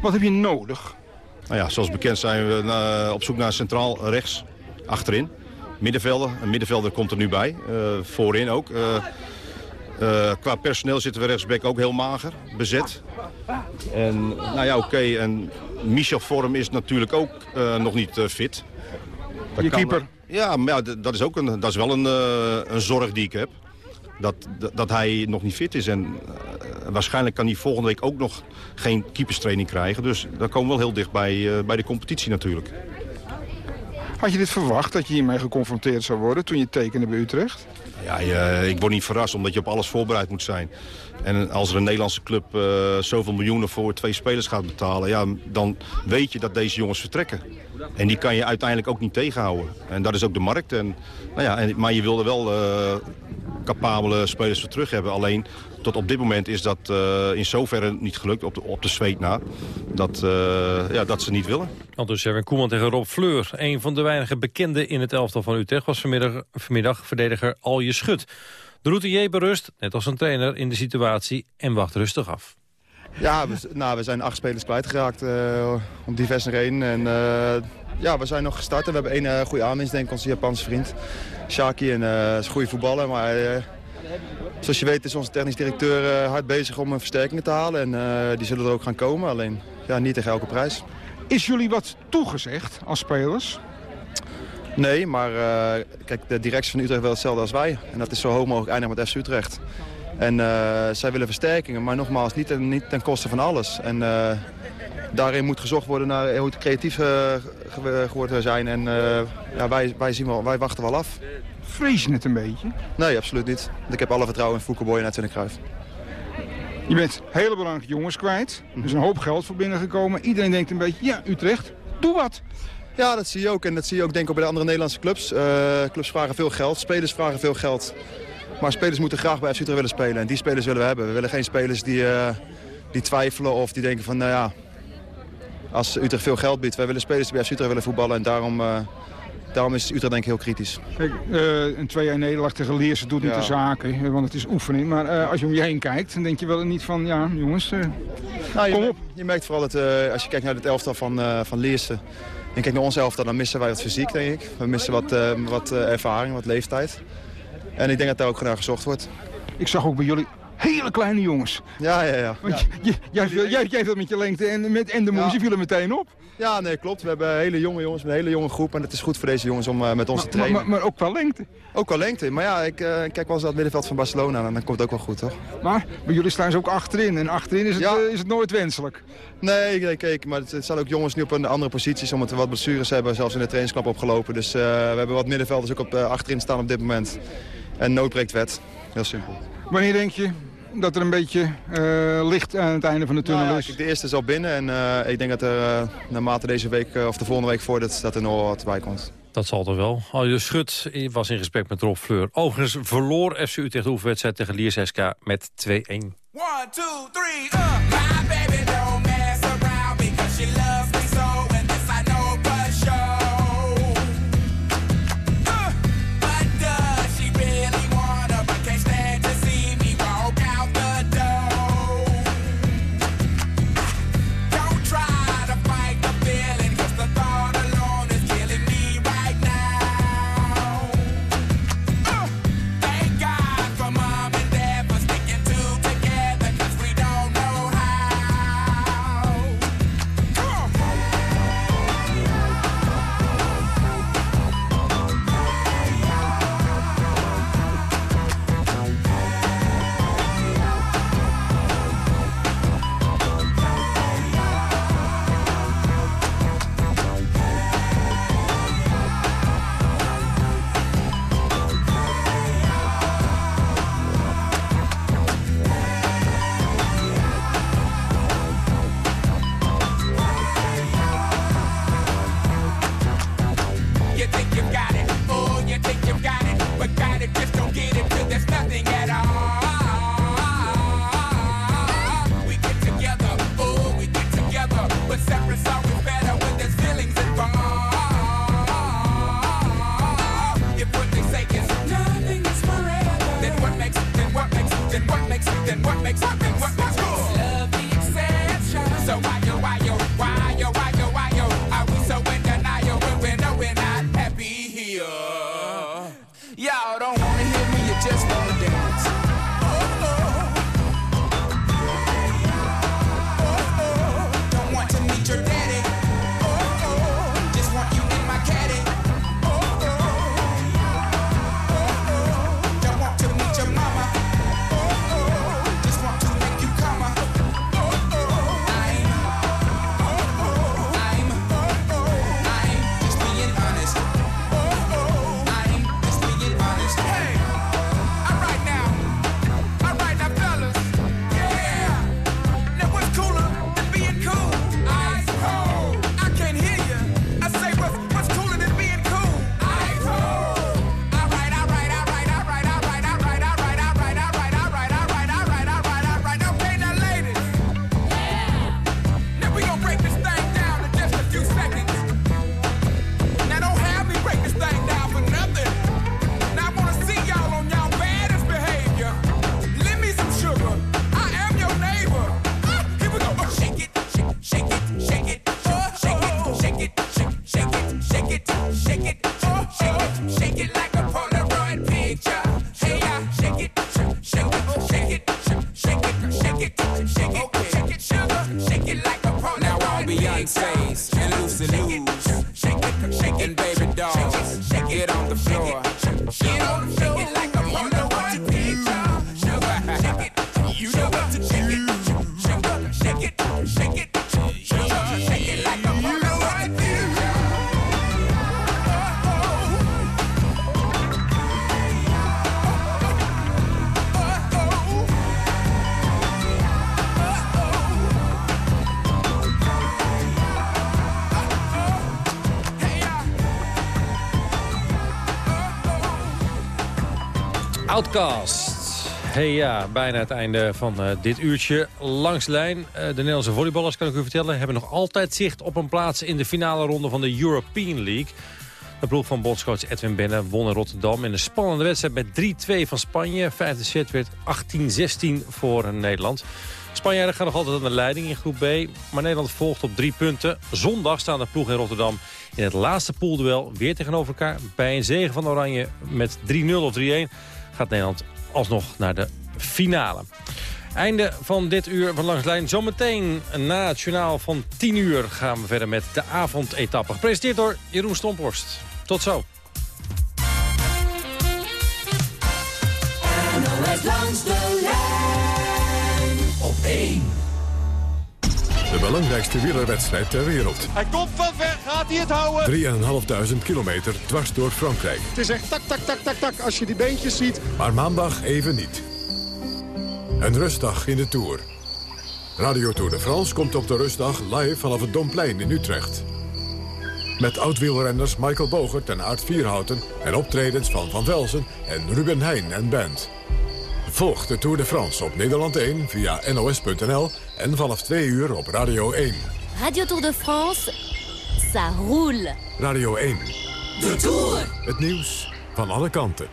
Wat heb je nodig? Nou ja, zoals bekend zijn we op zoek naar centraal rechts, achterin. Middenvelder, een middenvelder komt er nu bij, eh, voorin ook. Eh, qua personeel zitten we rechtsback ook heel mager, bezet. En nou ja, oké, en Michel Vorm is natuurlijk ook eh, nog niet eh, fit. Dat Je keeper. Ja, maar ja, dat is, ook een, dat is wel een, een zorg die ik heb. Dat, dat, dat hij nog niet fit is. En waarschijnlijk kan hij volgende week ook nog geen keeperstraining krijgen. Dus dan komen we wel heel dicht bij, bij de competitie natuurlijk. Had je dit verwacht, dat je hiermee geconfronteerd zou worden toen je tekende bij Utrecht? Ja, ik word niet verrast omdat je op alles voorbereid moet zijn. En als er een Nederlandse club eh, zoveel miljoenen voor twee spelers gaat betalen... Ja, dan weet je dat deze jongens vertrekken. En die kan je uiteindelijk ook niet tegenhouden. En dat is ook de markt. En, nou ja, en, maar je wil er wel eh, capabele spelers voor terug hebben. Alleen tot op dit moment is dat eh, in zoverre niet gelukt, op de, op de zweet na... Dat, eh, ja, dat ze niet willen. Al dus Erwin Koeman tegen Rob Fleur. Een van de weinige bekenden in het elftal van Utrecht... was vanmiddag, vanmiddag verdediger Alje Schut. De routinier berust, net als een trainer, in de situatie... en wacht rustig af. Ja, we, nou, we zijn acht spelers kwijtgeraakt eh om diverse redenen. En eh, ja, we zijn nog gestart en we hebben één goede aanwinst, denk ik, onze Japanse vriend. Shaki, en eh, is een goede voetballer, maar eh, zoals je weet is onze technisch directeur eh, hard bezig om eh, versterkingen te halen. En eh, die zullen er ook gaan komen, alleen ja, niet tegen elke prijs. Is jullie wat toegezegd als spelers? Nee, maar kijk, de directie van Utrecht wil hetzelfde als wij. En dat is zo hoog mogelijk eindigen met FC Utrecht. En zij willen versterkingen, maar nogmaals, niet ten, niet ten koste van alles. En daarin moet gezocht worden naar hoe het creatief ge- geworden zijn. En ja, wij, wij, zien wel, wij wachten wel af. Vrees je het een beetje? Nee, absoluut niet. Ik heb alle vertrouwen in Foucault en Edwin Cruijff. Je bent hele belangrijke jongens kwijt. Er is een hoop geld voor binnengekomen. Iedereen denkt een beetje, ja, Utrecht, doe wat. Ja, dat zie je ook. En dat zie je ook denk ik bij de andere Nederlandse clubs. Eh, clubs vragen veel geld, spelers vragen veel geld. Maar spelers moeten graag bij FC Utrecht willen spelen. En die spelers willen we hebben. We willen geen spelers die, eh, die twijfelen of die denken van... nou ja, als Utrecht veel geld biedt. Wij willen spelers die bij FC Utrecht willen voetballen. En daarom, eh, daarom is Utrecht denk ik heel kritisch. Kijk, eh, een 2-1 nederlaag tegen Leerse doet niet Ja. de zaken, eh, want het is oefening. Maar eh, als je om je heen kijkt, dan denk je wel niet van, ja jongens, Nou, kom op. je merkt vooral dat als je kijkt naar het elftal van, van Leersen... en kijkt naar ons elftal, dan missen wij wat fysiek, denk ik. We missen wat, wat ervaring, wat leeftijd. En ik denk dat daar ook naar gezocht wordt. Ik zag ook bij jullie hele kleine jongens. Ja, ja, ja. Want je- je- jij, jij, jij hebt dat met je lengte en, met, en de moes, je viel er meteen op. Ja, nee, klopt. We hebben hele jonge jongens, een hele jonge groep. En het is goed voor deze jongens om eh, met ons te trainen. maar, maar ook qua lengte. Ook qua lengte. Maar ja, ik eh, kijk wel eens naar het middenveld van Barcelona. En dan komt het ook wel goed, toch? Maar jullie staan ze ook achterin. En achterin is het, Ja. eh, is het nooit wenselijk. Nee, nee, kijk, maar het, het zijn ook jongens nu op een andere posities. Omdat we wat blessures hebben, zelfs in de trainingskamp opgelopen. Dus we hebben wat middenvelders ook op, achterin staan op dit moment. En nood breekt wet. Heel simpel. Wanneer denk je dat er een beetje eh, licht aan het einde van de tunnel Nou ja, is? kijk, de eerste is al binnen. En eh, ik denk dat er uh, naarmate deze week eh, of de volgende week voordat dat er nog wat bij komt. Dat zal er wel. Alje Schut was in gesprek met Rob Fleur. Overigens verloor FC Utrecht de oefenwedstrijd tegen Liers SK met 2-1. One, two, three, uh. My baby don't Hey ja, bijna het einde van uh, dit uurtje. Langs lijn, uh, de Nederlandse volleyballers, kan ik u vertellen... hebben nog altijd zicht op een plaats in de finale ronde van de European League. De ploeg van bondscoach Edwin Benne won in Rotterdam... in een spannende wedstrijd met 3-2 van Spanje. Vijfde set werd 18-16 voor Nederland. Spanjaarden gaan nog altijd aan de leiding in groep B. Maar Nederland volgt op drie punten. Zondag staan de ploeg in Rotterdam in het laatste poolduel weer tegenover elkaar. Bij een zegen van Oranje met 3-0 of 3-1 gaat Nederland alsnog naar de finale. Einde van dit uur van Langslijn. Zometeen na het journaal van 10 uur gaan we verder met de avondetappe. Gepresenteerd door Jeroen Stomporst. Tot zo. NOS langs de lijn op 1. De belangrijkste wielerwedstrijd ter wereld. Hij komt van ver, gaat hij het houden? 3.500 kilometer dwars door Frankrijk. Het is echt tak, tak, tak, tak, tak als je die beentjes ziet. Maar maandag even niet. Een rustdag in de Tour. Radio Tour de France komt op de rustdag live vanaf het Domplein in Utrecht. Met oud-wielrenners Michael Bogert en Aard Vierhouten... en optredens van Van Velzen en Ruben Heijn en band. Volg de Tour de France op Nederland 1 via nos.nl... en vanaf 2 uur op Radio 1. Radio Tour de France, ça roule. Radio 1. De Tour. Het nieuws van alle kanten.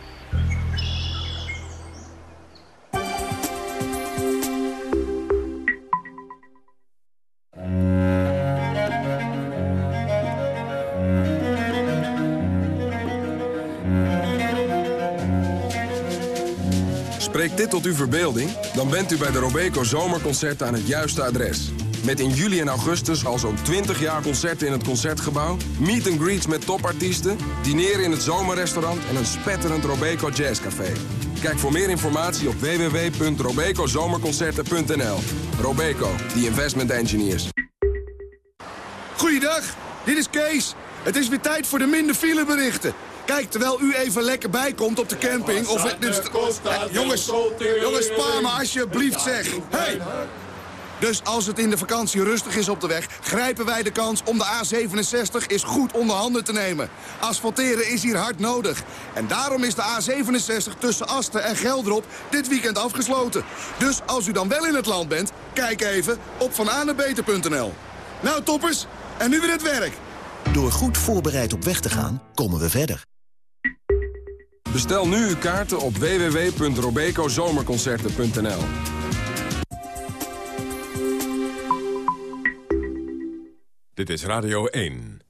Tot uw verbeelding? Dan bent u bij de Robeco Zomerconcerten aan het juiste adres. Met in juli en augustus al zo'n 20 jaar concerten in het Concertgebouw... meet and greets met topartiesten, dineren in het zomerrestaurant... en een spetterend Robeco Jazzcafé. Kijk voor meer informatie op www.robecozomerconcerten.nl. Robeco, the investment engineers. Goeiedag, dit is Kees. Het is weer tijd voor de minder fileberichten. Kijk, terwijl u even lekker bijkomt op de camping... of Eh, jongens, jongens, spaar me alsjeblieft, zeg. Hey! Dus als het in de vakantie rustig is op de weg... grijpen wij de kans om de A67 eens goed onder handen te nemen. Asfalteren is hier hard nodig. En daarom is de A67 tussen Asten en Gelderop dit weekend afgesloten. Dus als u dan wel in het land bent, kijk even op vananebeter.nl. Nou, toppers, en nu weer het werk. Door goed voorbereid op weg te gaan, komen we verder. Bestel nu uw kaarten op www.robecozomerconcerten.nl. Dit is Radio 1.